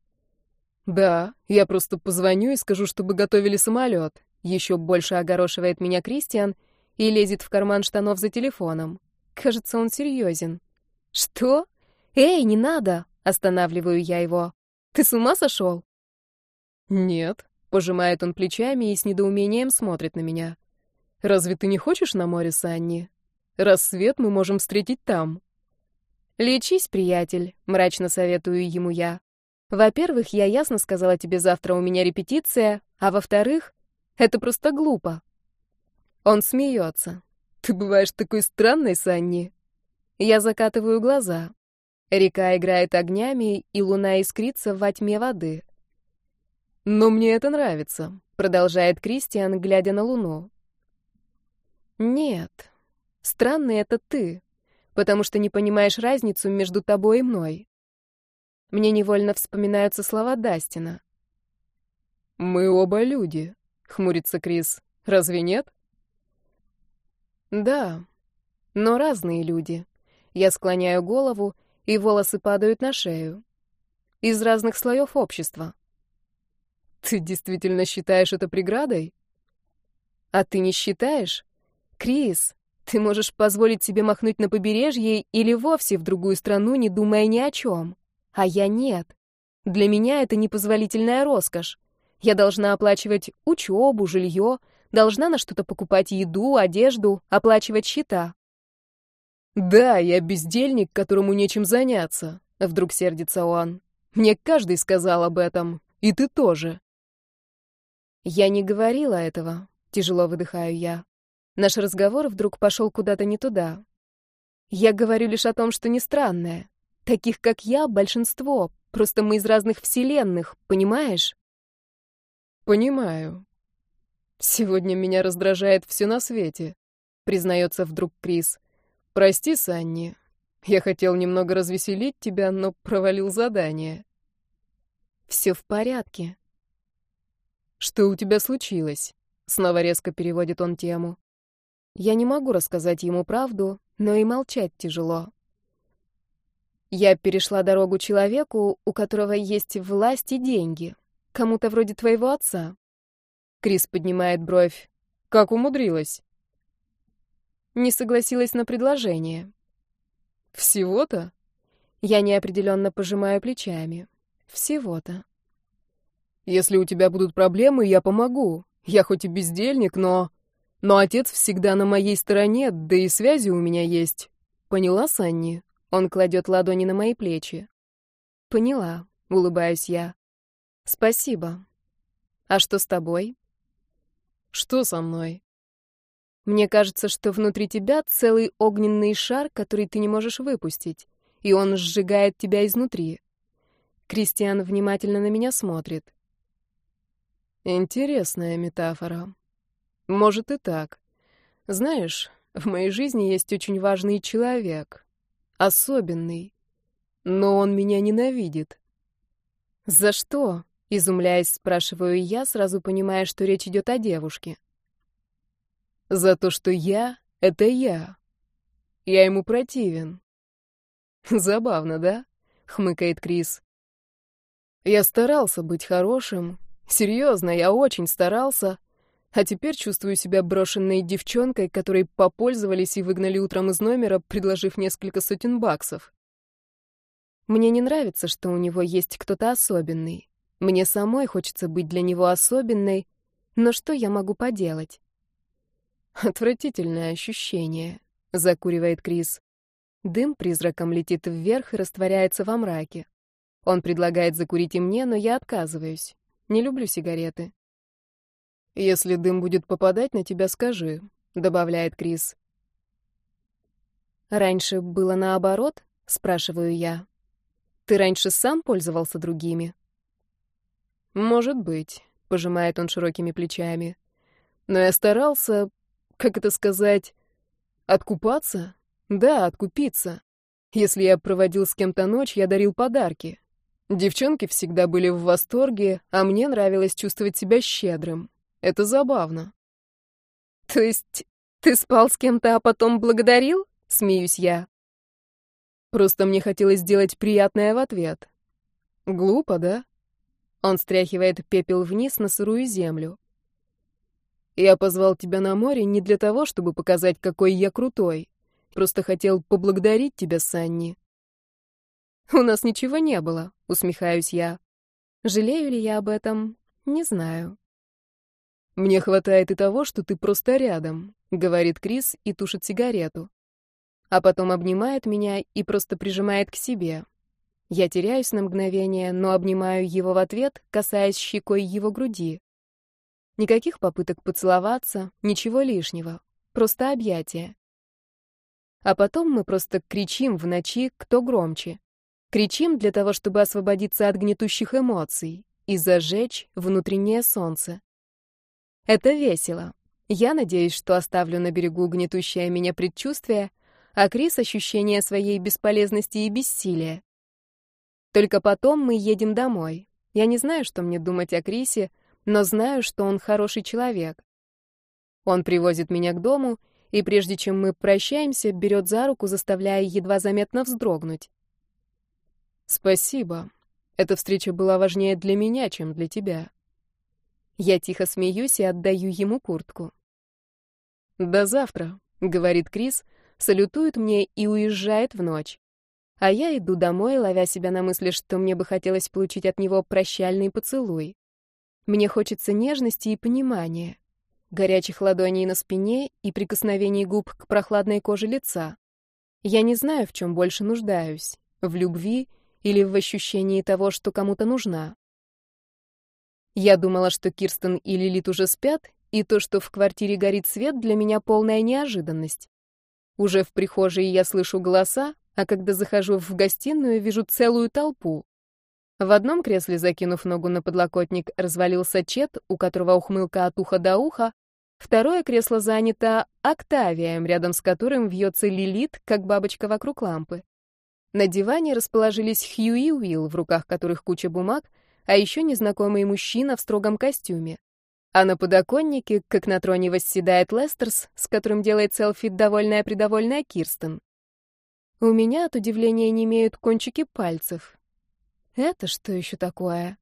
«Да, я просто позвоню и скажу, чтобы готовили самолет». Еще больше огорошивает меня Кристиан и лезет в карман штанов за телефоном. Кажется, он серьезен. «Что? Эй, не надо!» — останавливаю я его. «Ты с ума сошел?» «Нет», — пожимает он плечами и с недоумением смотрит на меня. «Разве ты не хочешь на море, Санни? Рассвет мы можем встретить там». «Лечись, приятель», — мрачно советую ему я. «Во-первых, я ясно сказала тебе, завтра у меня репетиция, а во-вторых, это просто глупо». Он смеется. «Ты бываешь такой странной, Санни». Я закатываю глаза. Река играет огнями, и луна искрится во тьме воды. «Но мне это нравится», — продолжает Кристиан, глядя на луну. «Нет, странный это ты», потому что не понимаешь разницу между тобой и мной. Мне невольно вспоминаются слова Дастина. «Мы оба люди», — хмурится Крис. «Разве нет?» «Да, но разные люди». Я склоняю голову, и волосы падают на шею. Из разных слоев общества. Ты действительно считаешь это преградой? А ты не считаешь? Крис, ты можешь позволить себе махнуть на побережье или вовсе в другую страну, не думая ни о чем. А я нет. Для меня это непозволительная роскошь. Я должна оплачивать учебу, жилье, должна на что-то покупать еду, одежду, оплачивать счета. «Да, я бездельник, которому нечем заняться», — вдруг сердится он. «Мне каждый сказал об этом, и ты тоже». «Я не говорила этого», — тяжело выдыхаю я. Наш разговор вдруг пошел куда-то не туда. Я говорю лишь о том, что не странное. Таких, как я, большинство, просто мы из разных вселенных, понимаешь? Понимаю. Сегодня меня раздражает все на свете, признается вдруг Крис. Прости, Санни. Я хотел немного развеселить тебя, но провалил задание. Все в порядке. Что у тебя случилось? Снова резко переводит он тему. Я не могу рассказать ему правду, но и молчать тяжело. Я перешла дорогу человеку, у которого есть власть и деньги. Кому-то вроде твоего отца. Крис поднимает бровь. Как умудрилась? Не согласилась на предложение. Всего-то? Я неопределенно пожимаю плечами. Всего-то. Если у тебя будут проблемы, я помогу. Я хоть и бездельник, но... Но отец всегда на моей стороне, да и связи у меня есть. Поняла, Санни? Он кладет ладони на мои плечи. Поняла, улыбаюсь я. Спасибо. А что с тобой? Что со мной? Мне кажется, что внутри тебя целый огненный шар, который ты не можешь выпустить, и он сжигает тебя изнутри. Кристиан внимательно на меня смотрит. Интересная метафора. Может и так. Знаешь, в моей жизни есть очень важный человек. Особенный. Но он меня ненавидит. За что? Изумляясь, спрашиваю я, сразу понимая, что речь идет о девушке. За то, что я — это я. Я ему противен. Забавно, да? Хмыкает Крис. Я старался быть хорошим, Серьезно, я очень старался, а теперь чувствую себя брошенной девчонкой, которой попользовались и выгнали утром из номера, предложив несколько сотен баксов. Мне не нравится, что у него есть кто-то особенный. Мне самой хочется быть для него особенной, но что я могу поделать? Отвратительное ощущение, закуривает Крис. Дым призраком летит вверх и растворяется во мраке. Он предлагает закурить и мне, но я отказываюсь. Не люблю сигареты. Если дым будет попадать на тебя, скажи, добавляет Крис. Раньше было наоборот, спрашиваю я. Ты раньше сам пользовался другими? Может быть, пожимает он широкими плечами. Но я старался, как это сказать, откупаться? Да, откупиться. Если я проводил с кем-то ночь, я дарил подарки. Девчонки всегда были в восторге, а мне нравилось чувствовать себя щедрым. Это забавно. То есть ты спал с кем-то, а потом благодарил? Смеюсь я. Просто мне хотелось сделать приятное в ответ. Глупо, да? Он стряхивает пепел вниз на сырую землю. Я позвал тебя на море не для того, чтобы показать, какой я крутой. Просто хотел поблагодарить тебя, Санни. У нас ничего не было, усмехаюсь я. Жалею ли я об этом? Не знаю. Мне хватает и того, что ты просто рядом, говорит Крис и тушит сигарету. А потом обнимает меня и просто прижимает к себе. Я теряюсь на мгновение, но обнимаю его в ответ, касаясь щекой его груди. Никаких попыток поцеловаться, ничего лишнего, просто объятия. А потом мы просто кричим в ночи, кто громче. Кричим для того, чтобы освободиться от гнетущих эмоций и зажечь внутреннее солнце. Это весело. Я надеюсь, что оставлю на берегу гнетущее меня предчувствие, а Крис — ощущение своей бесполезности и бессилия. Только потом мы едем домой. Я не знаю, что мне думать о Крисе, но знаю, что он хороший человек. Он привозит меня к дому, и прежде чем мы прощаемся, берет за руку, заставляя едва заметно вздрогнуть. Спасибо. Эта встреча была важнее для меня, чем для тебя. Я тихо смеюсь и отдаю ему куртку. «До завтра», — говорит Крис, салютует мне и уезжает в ночь. А я иду домой, ловя себя на мысли, что мне бы хотелось получить от него прощальный поцелуй. Мне хочется нежности и понимания, горячих ладоней на спине и прикосновений губ к прохладной коже лица. Я не знаю, в чем больше нуждаюсь — в любви или в ощущении того, что кому-то нужна. Я думала, что Кирстен и Лилит уже спят, и то, что в квартире горит свет, для меня полная неожиданность. Уже в прихожей я слышу голоса, а когда захожу в гостиную, вижу целую толпу. В одном кресле, закинув ногу на подлокотник, развалился Чет, у которого ухмылка от уха до уха. Второе кресло занято Октавием, рядом с которым вьется Лилит, как бабочка вокруг лампы. На диване расположились Хью и Уилл, в руках которых куча бумаг, а еще незнакомый мужчина в строгом костюме. А на подоконнике, как на троне, восседает Лестерс, с которым делает селфи довольная-придовольная Кирстен. У меня от удивления не имеют кончики пальцев. Это что еще такое?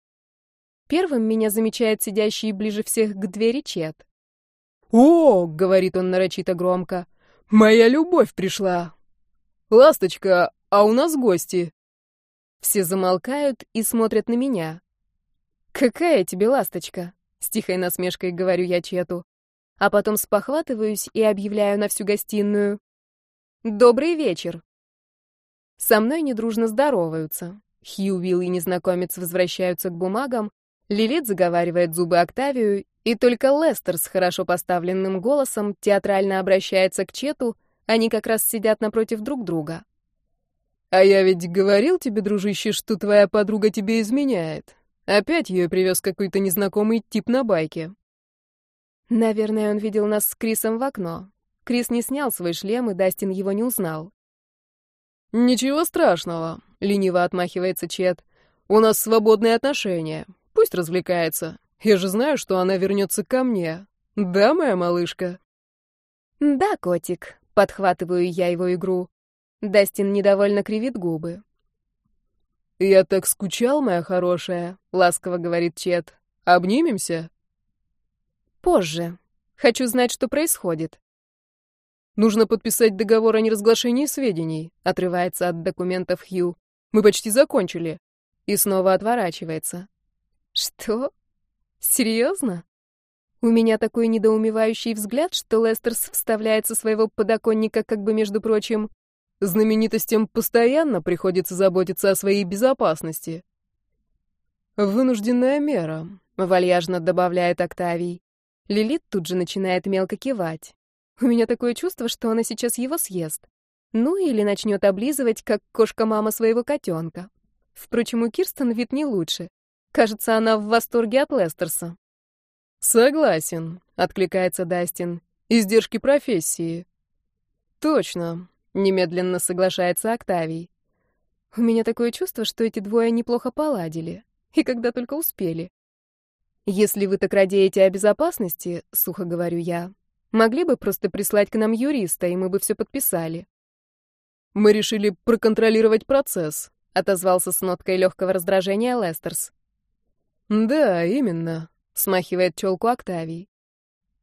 Первым меня замечает сидящий ближе всех к двери Чет. «О!» — говорит он нарочито громко. «Моя любовь пришла!» «Ласточка, а у нас гости!» Все замолкают и смотрят на меня. «Какая тебе ласточка?» — с тихой насмешкой говорю я Чету. А потом спохватываюсь и объявляю на всю гостиную. «Добрый вечер!» Со мной недружно здороваются. Хью, Вилл и незнакомец возвращаются к бумагам, Лилит заговаривает зубы Октавию, и только Лестер с хорошо поставленным голосом театрально обращается к Чету, они как раз сидят напротив друг друга. «А я ведь говорил тебе, дружище, что твоя подруга тебе изменяет. Опять ее привез какой-то незнакомый тип на байке». Наверное, он видел нас с Крисом в окно. Крис не снял свой шлем, и Дастин его не узнал. «Ничего страшного», — лениво отмахивается Чет. «У нас свободные отношения. Пусть развлекается. Я же знаю, что она вернется ко мне. Да, моя малышка?» «Да, котик», — подхватываю я его игру. Дастин недовольно кривит губы. «Я так скучал, моя хорошая», — ласково говорит Чет. «Обнимемся?» «Позже. Хочу знать, что происходит». «Нужно подписать договор о неразглашении сведений», — отрывается от документов Хью. «Мы почти закончили». И снова отворачивается. «Что? Серьезно?» У меня такой недоумевающий взгляд, что Лестерс вставляет со своего подоконника, как бы, между прочим, Знаменитостям постоянно приходится заботиться о своей безопасности. Вынужденная мера, вальяжно добавляет Октавий. Лилит тут же начинает мелко кивать. У меня такое чувство, что она сейчас его съест. Ну или начнет облизывать, как кошка-мама своего котенка. Впрочем, у Кирстен вид не лучше. Кажется, она в восторге от Лестерса. «Согласен», — откликается Дастин. «Издержки профессии». «Точно. Немедленно соглашается Октавий. У меня такое чувство, что эти двое неплохо поладили. И когда только успели. Если вы так радеете о безопасности, сухо говорю я, могли бы просто прислать к нам юриста, и мы бы все подписали. Мы решили проконтролировать процесс, отозвался с ноткой легкого раздражения Лестерс. Да, именно, смахивает челку Октавий.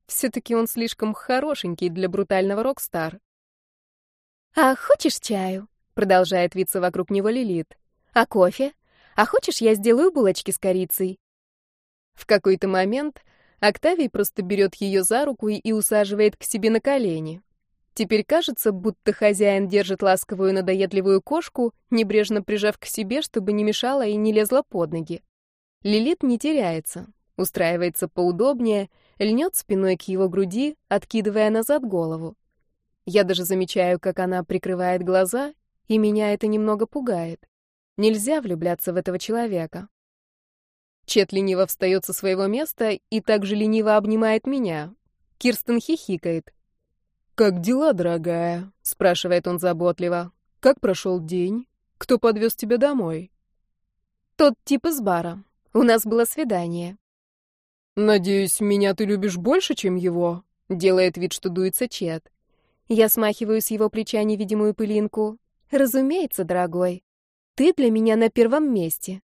Все-таки он слишком хорошенький для брутального рок-стар. «А хочешь чаю?» — продолжает виться вокруг него Лилит. «А кофе? А хочешь, я сделаю булочки с корицей?» В какой-то момент Октавий просто берет ее за руку и усаживает к себе на колени. Теперь кажется, будто хозяин держит ласковую надоедливую кошку, небрежно прижав к себе, чтобы не мешала и не лезла под ноги. Лилит не теряется, устраивается поудобнее, льнет спиной к его груди, откидывая назад голову. Я даже замечаю, как она прикрывает глаза, и меня это немного пугает. Нельзя влюбляться в этого человека. Чет лениво встает со своего места и также лениво обнимает меня. Кирстен хихикает. «Как дела, дорогая?» — спрашивает он заботливо. «Как прошел день? Кто подвез тебя домой?» «Тот тип из бара. У нас было свидание». «Надеюсь, меня ты любишь больше, чем его?» — делает вид, что дуется Чет. Я смахиваю с его плеча невидимую пылинку. Разумеется, дорогой. Ты для меня на первом месте.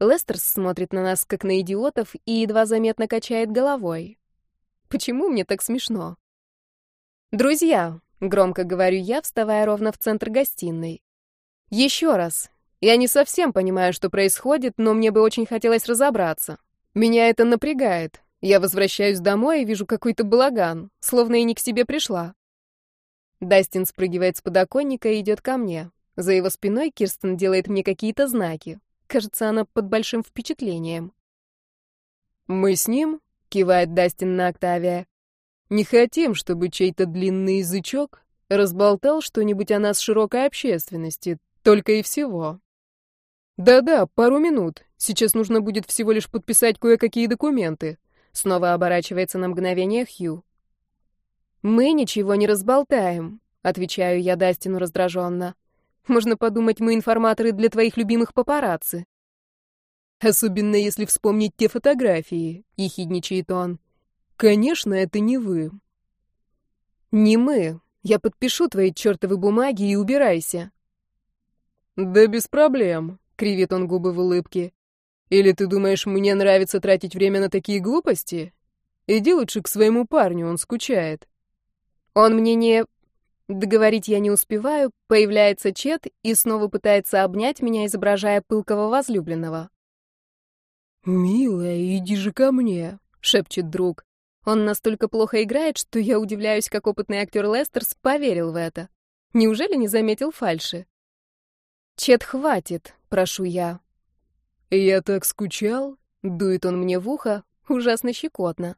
Лестерс смотрит на нас, как на идиотов, и едва заметно качает головой. Почему мне так смешно? «Друзья», — громко говорю я, вставая ровно в центр гостиной. «Еще раз. Я не совсем понимаю, что происходит, но мне бы очень хотелось разобраться. Меня это напрягает. Я возвращаюсь домой и вижу какой-то балаган, словно и не к себе пришла». Дастин спрыгивает с подоконника и идет ко мне. За его спиной Кирстен делает мне какие-то знаки. Кажется, она под большим впечатлением. «Мы с ним?» — кивает Дастин на Октавия. «Не хотим, чтобы чей-то длинный язычок разболтал что-нибудь о нас широкой общественности, только и всего». «Да-да, пару минут. Сейчас нужно будет всего лишь подписать кое-какие документы». Снова оборачивается на мгновение Хью. «Мы ничего не разболтаем», — отвечаю я Дастину раздраженно. Можно подумать, мы информаторы для твоих любимых папарацци. Особенно если вспомнить те фотографии, ехидничает он. Конечно, это не вы. Не мы. Я подпишу твои чертовы бумаги и убирайся. Да без проблем, кривит он губы в улыбке. Или ты думаешь, мне нравится тратить время на такие глупости? Иди лучше к своему парню, он скучает. Он мне не... Договорить я не успеваю, появляется Чет и снова пытается обнять меня, изображая пылкого возлюбленного. «Милая, иди же ко мне», — шепчет друг. Он настолько плохо играет, что я удивляюсь, как опытный актер Лестерс поверил в это. Неужели не заметил фальши? «Чет, хватит», — прошу я. «Я так скучал», — дует он мне в ухо, ужасно щекотно.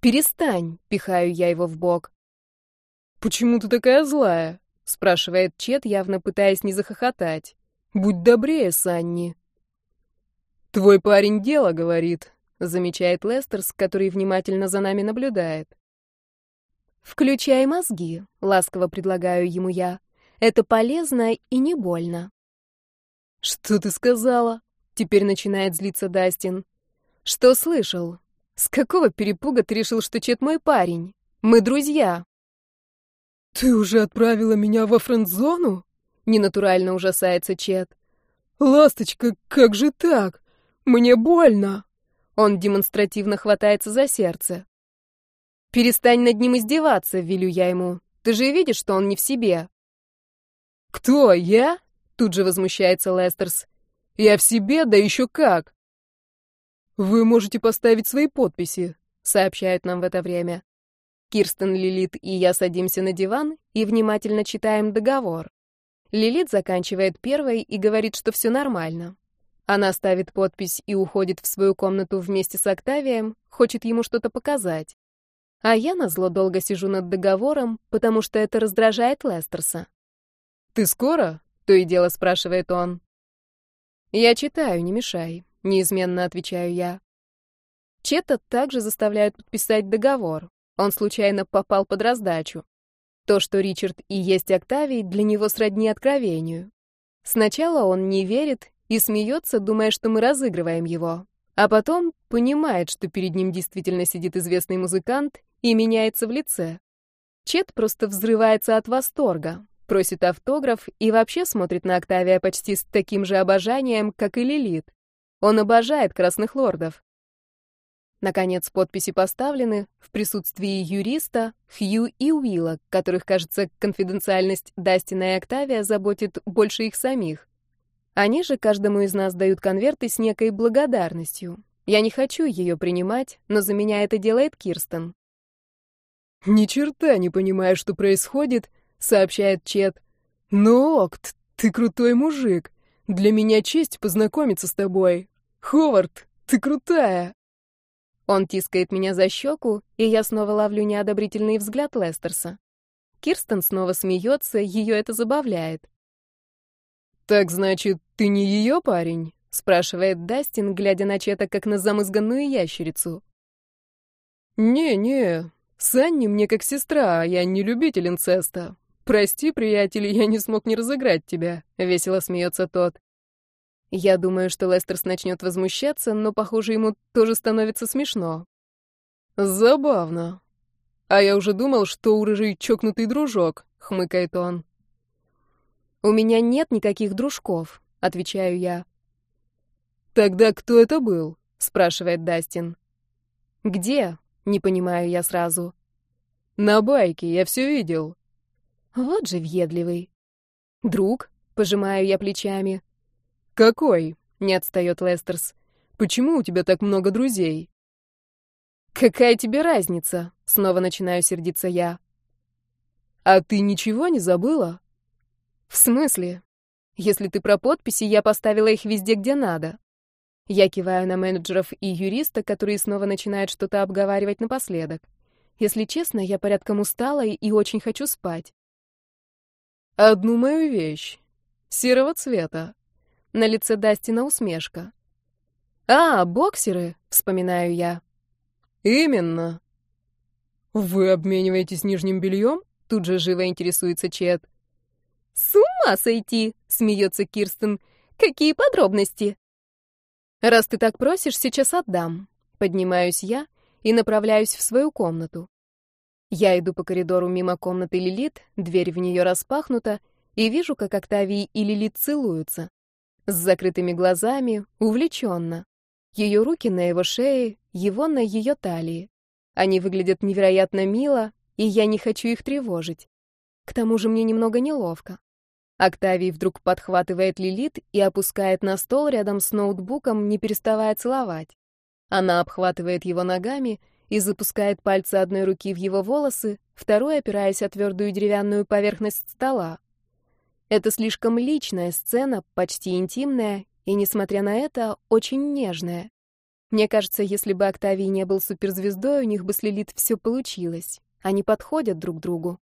«Перестань», — пихаю я его в бок. «Почему ты такая злая?» — спрашивает Чет, явно пытаясь не захохотать. «Будь добрее, Санни». «Твой парень дело говорит», — замечает Лестерс, который внимательно за нами наблюдает. «Включай мозги», — ласково предлагаю ему я. «Это полезно и не больно». «Что ты сказала?» — теперь начинает злиться Дастин. «Что слышал? С какого перепуга ты решил, что Чет мой парень? Мы друзья». «Ты уже отправила меня во френд-зону?» — ненатурально ужасается Чет. «Ласточка, как же так? Мне больно!» Он демонстративно хватается за сердце. «Перестань над ним издеваться», — велю я ему. «Ты же видишь, что он не в себе». «Кто, я?» — тут же возмущается Лестерс. «Я в себе, да еще как!» «Вы можете поставить свои подписи», — сообщают нам в это время. Кирстен, Лилит и я садимся на диван и внимательно читаем договор. Лилит заканчивает первой и говорит, что все нормально. Она ставит подпись и уходит в свою комнату вместе с Октавием, хочет ему что-то показать. А я назло долго сижу над договором, потому что это раздражает Лестерса. «Ты скоро?» — то и дело спрашивает он. «Я читаю, не мешай», — неизменно отвечаю я. Чета также заставляют подписать договор. Он случайно попал под раздачу. То, что Ричард и есть Октавий, для него сродни откровению. Сначала он не верит и смеется, думая, что мы разыгрываем его. А потом понимает, что перед ним действительно сидит известный музыкант и меняется в лице. Чет просто взрывается от восторга, просит автограф и вообще смотрит на Октавия почти с таким же обожанием, как и Лилит. Он обожает красных лордов. Наконец, подписи поставлены в присутствии юриста, Хью и Уилла, которых, кажется, конфиденциальность Дастина и Октавия заботит больше их самих. Они же каждому из нас дают конверты с некой благодарностью. Я не хочу ее принимать, но за меня это делает Кирстен. «Ни черта не понимаю, что происходит», — сообщает Чет. «Но, Окт, ты крутой мужик. Для меня честь познакомиться с тобой. Ховард, ты крутая». Он тискает меня за щеку, и я снова ловлю неодобрительный взгляд Лестерса. Кирстен снова смеется, ее это забавляет. «Так значит, ты не ее парень?» — спрашивает Дастин, глядя на Чета как на замызганную ящерицу. «Не-не, Санни мне как сестра, а я не любитель инцеста. Прости, приятель, я не смог не разыграть тебя», — весело смеется тот. Я думаю, что Лестерс начнет возмущаться, но, похоже, ему тоже становится смешно. Забавно. А я уже думал, что у рыжий чокнутый дружок, хмыкает он. У меня нет никаких дружков. — отвечаю я. «Тогда кто это был?» — спрашивает Дастин. «Где?» — не понимаю я сразу. «На байке, я все видел». Вот же въедливый. «Друг?» — пожимаю я плечами. «Какой?» — не отстает Лестерс. «Почему у тебя так много друзей?» «Какая тебе разница?» — снова начинаю сердиться я. «А ты ничего не забыла?» «В смысле? Если ты про подписи, я поставила их везде, где надо». Я киваю на менеджеров и юриста, которые снова начинают что-то обговаривать напоследок. Если честно, я порядком устала и очень хочу спать. «Одну мою вещь. Серого цвета». На лице Дастина усмешка. «А, боксеры!» — вспоминаю я. «Именно». «Вы обмениваетесь нижним бельем?» — тут же живо интересуется Чет. «С ума сойти!» — смеется Кирстен. «Какие подробности?» «Раз ты так просишь, сейчас отдам». Поднимаюсь я и направляюсь в свою комнату. Я иду по коридору мимо комнаты Лилит, дверь в нее распахнута, и вижу, как Октавий и Лилит целуются. С закрытыми глазами, увлеченно. Ее руки на его шее, его на ее талии. Они выглядят невероятно мило, и я не хочу их тревожить. К тому же мне немного неловко. Октавий вдруг подхватывает Лилит и опускает на стол рядом с ноутбуком, не переставая целовать. Она обхватывает его ногами и запускает пальцы одной руки в его волосы, второй опираясь о твердую деревянную поверхность стола. Это слишком личная сцена, почти интимная, и, несмотря на это, очень нежная. Мне кажется, если бы Октавий не был суперзвездой, у них бы с Лилит все получилось. Они подходят друг другу.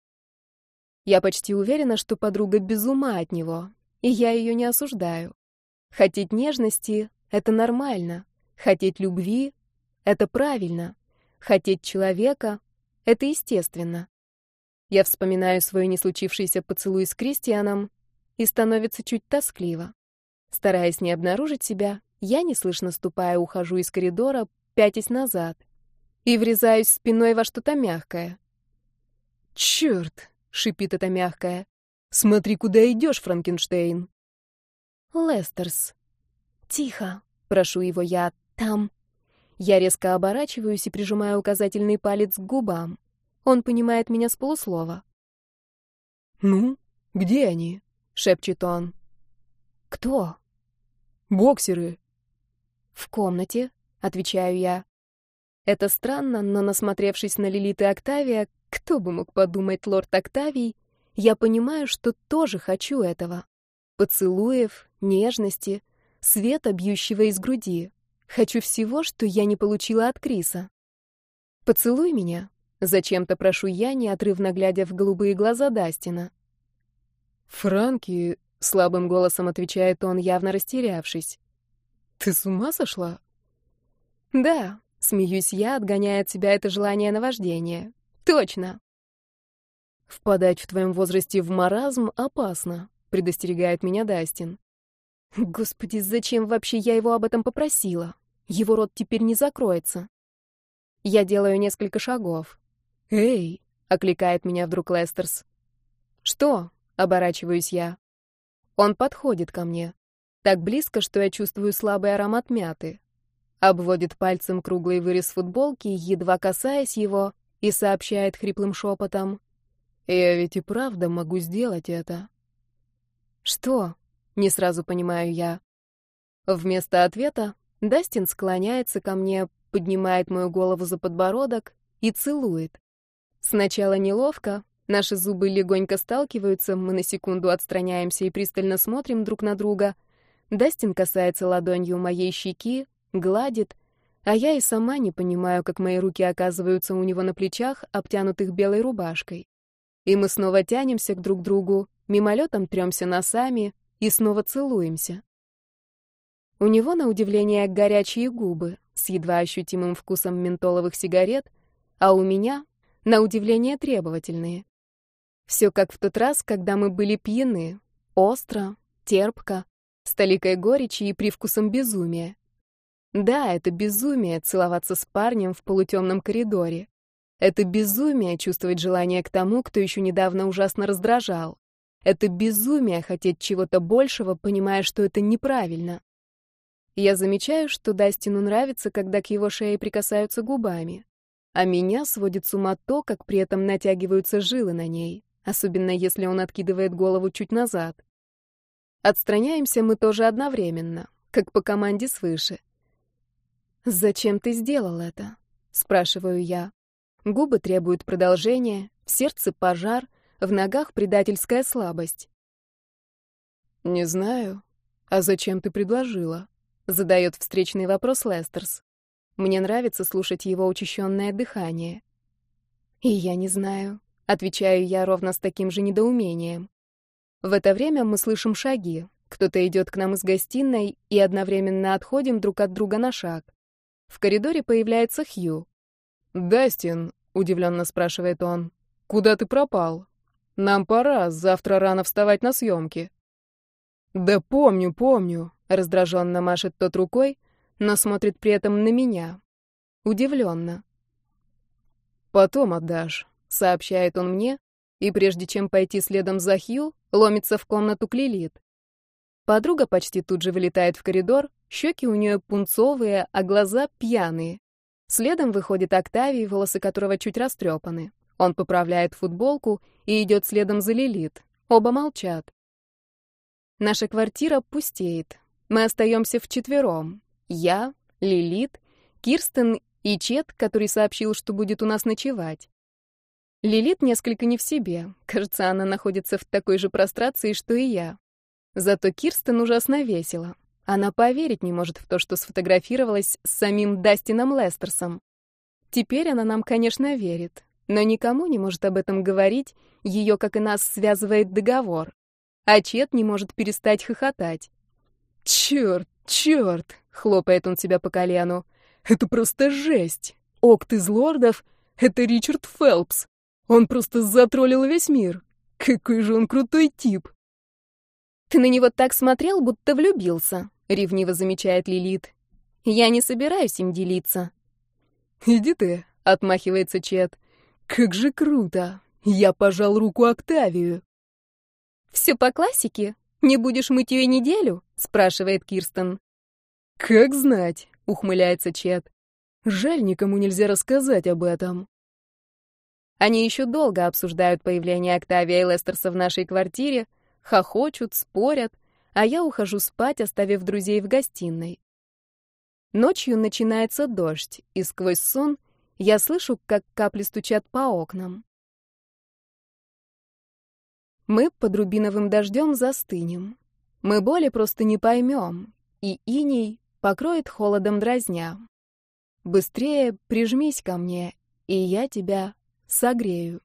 Я почти уверена, что подруга без ума от него, и я ее не осуждаю. Хотеть нежности — это нормально. Хотеть любви — это правильно. Хотеть человека — это естественно. Я вспоминаю свой не случившийся поцелуй с Кристианом, и становится чуть тоскливо. Стараясь не обнаружить себя, я, неслышно ступая, ухожу из коридора, пятясь назад, и врезаюсь спиной во что-то мягкое. «Черт!» — шипит это мягкое. «Смотри, куда идешь, Франкенштейн!» «Лестерс!» «Тихо!» — прошу его я. «Там!» Я резко оборачиваюсь и прижимаю указательный палец к губам. Он понимает меня с полуслова. «Ну, где они?» — шепчет он. «Кто?» «Боксеры». «В комнате», — отвечаю я. Это странно, но, насмотревшись на Лилит и Октавия, кто бы мог подумать, лорд Октавий, я понимаю, что тоже хочу этого. Поцелуев, нежности, света, бьющего из груди. Хочу всего, что я не получила от Криса. «Поцелуй меня», — зачем-то прошу я, неотрывно глядя в голубые глаза Дастина. «Франки», — слабым голосом отвечает он, явно растерявшись. «Ты с ума сошла?» «Да», — смеюсь я, отгоняя от себя это желание наваждения. «Точно». «Впадать в твоем возрасте в маразм опасно», — предостерегает меня Дастин. Господи, зачем вообще я его об этом попросила? Его рот теперь не закроется. Я делаю несколько шагов. «Эй!» — окликает меня вдруг Лестерс. «Что?» — оборачиваюсь я. Он подходит ко мне. Так близко, что я чувствую слабый аромат мяты. Обводит пальцем круглый вырез футболки, едва касаясь его, и сообщает хриплым шепотом. «Я ведь и правда могу сделать это». «Что?» Не сразу понимаю я. Вместо ответа Дастин склоняется ко мне, поднимает мою голову за подбородок и целует. Сначала неловко, наши зубы легонько сталкиваются, мы на секунду отстраняемся и пристально смотрим друг на друга. Дастин касается ладонью моей щеки, гладит, а я и сама не понимаю, как мои руки оказываются у него на плечах, обтянутых белой рубашкой. И мы снова тянемся к друг другу, мимолетом трёмся носами, и снова целуемся. У него, на удивление, горячие губы с едва ощутимым вкусом ментоловых сигарет, а у меня, на удивление, требовательные. Все как в тот раз, когда мы были пьяны. Остро, терпко, с толикой горечи и привкусом безумия. Да, это безумие — целоваться с парнем в полутемном коридоре. Это безумие — чувствовать желание к тому, кто еще недавно ужасно раздражал. Это безумие хотеть чего-то большего, понимая, что это неправильно. Я замечаю, что Дастину нравится, когда к его шее прикасаются губами. А меня сводит с ума то, как при этом натягиваются жилы на ней, особенно если он откидывает голову чуть назад. Отстраняемся мы тоже одновременно, как по команде свыше. «Зачем ты сделал это?» — спрашиваю я. Губы требуют продолжения, в сердце пожар, в ногах предательская слабость. «Не знаю. А зачем ты предложила?» — задает встречный вопрос Лестерс. Мне нравится слушать его учащенное дыхание. «И я не знаю», — отвечаю я ровно с таким же недоумением. В это время мы слышим шаги. Кто-то идет к нам из гостиной и одновременно отходим друг от друга на шаг. В коридоре появляется Хью. «Дастин», — удивленно спрашивает он, — «куда ты пропал? Нам пора, завтра рано вставать на съемки». «Да помню, помню», Раздраженно машет тот рукой, но смотрит при этом на меня. Удивленно. «Потом отдашь», — сообщает он мне, и прежде чем пойти следом за Хью, ломится в комнату к Лилит. Подруга почти тут же вылетает в коридор, щеки у нее пунцовые, а глаза пьяные. Следом выходит Октавий, волосы которого чуть растрепаны. Он поправляет футболку и идет следом за Лилит. Оба молчат. Наша квартира пустеет. Мы остаемся вчетвером. Я, Лилит, Кирстен и Чет, который сообщил, что будет у нас ночевать. Лилит несколько не в себе. Кажется, она находится в такой же прострации, что и я. Зато Кирстен ужасно весело. Она поверить не может в то, что сфотографировалась с самим Дастином Лестерсом. Теперь она нам, конечно, верит, но никому не может об этом говорить, ее, как и нас, связывает договор. А Чет не может перестать хохотать. «Черт, черт!» — хлопает он себя по колену. «Это просто жесть! Окт из лордов — это Ричард Фелпс! Он просто затроллил весь мир! Какой же он крутой тип!» «Ты на него так смотрел, будто влюбился», — ревниво замечает Лилит. «Я не собираюсь им делиться». «Иди ты», — отмахивается Чет. «Как же круто! Я пожал руку Октавию». «Все по классике? Не будешь мыть ее неделю?» — спрашивает Кирстен. «Как знать», — ухмыляется Чет. «Жаль, никому нельзя рассказать об этом». Они еще долго обсуждают появление Октавия и Лестерса в нашей квартире, хохочут, спорят, а я ухожу спать, оставив друзей в гостиной. Ночью начинается дождь, и сквозь сон я слышу, как капли стучат по окнам. Мы под рубиновым дождем застынем. Мы боли просто не поймем, и иней покроет холодом дразня. Быстрее прижмись ко мне, и я тебя согрею.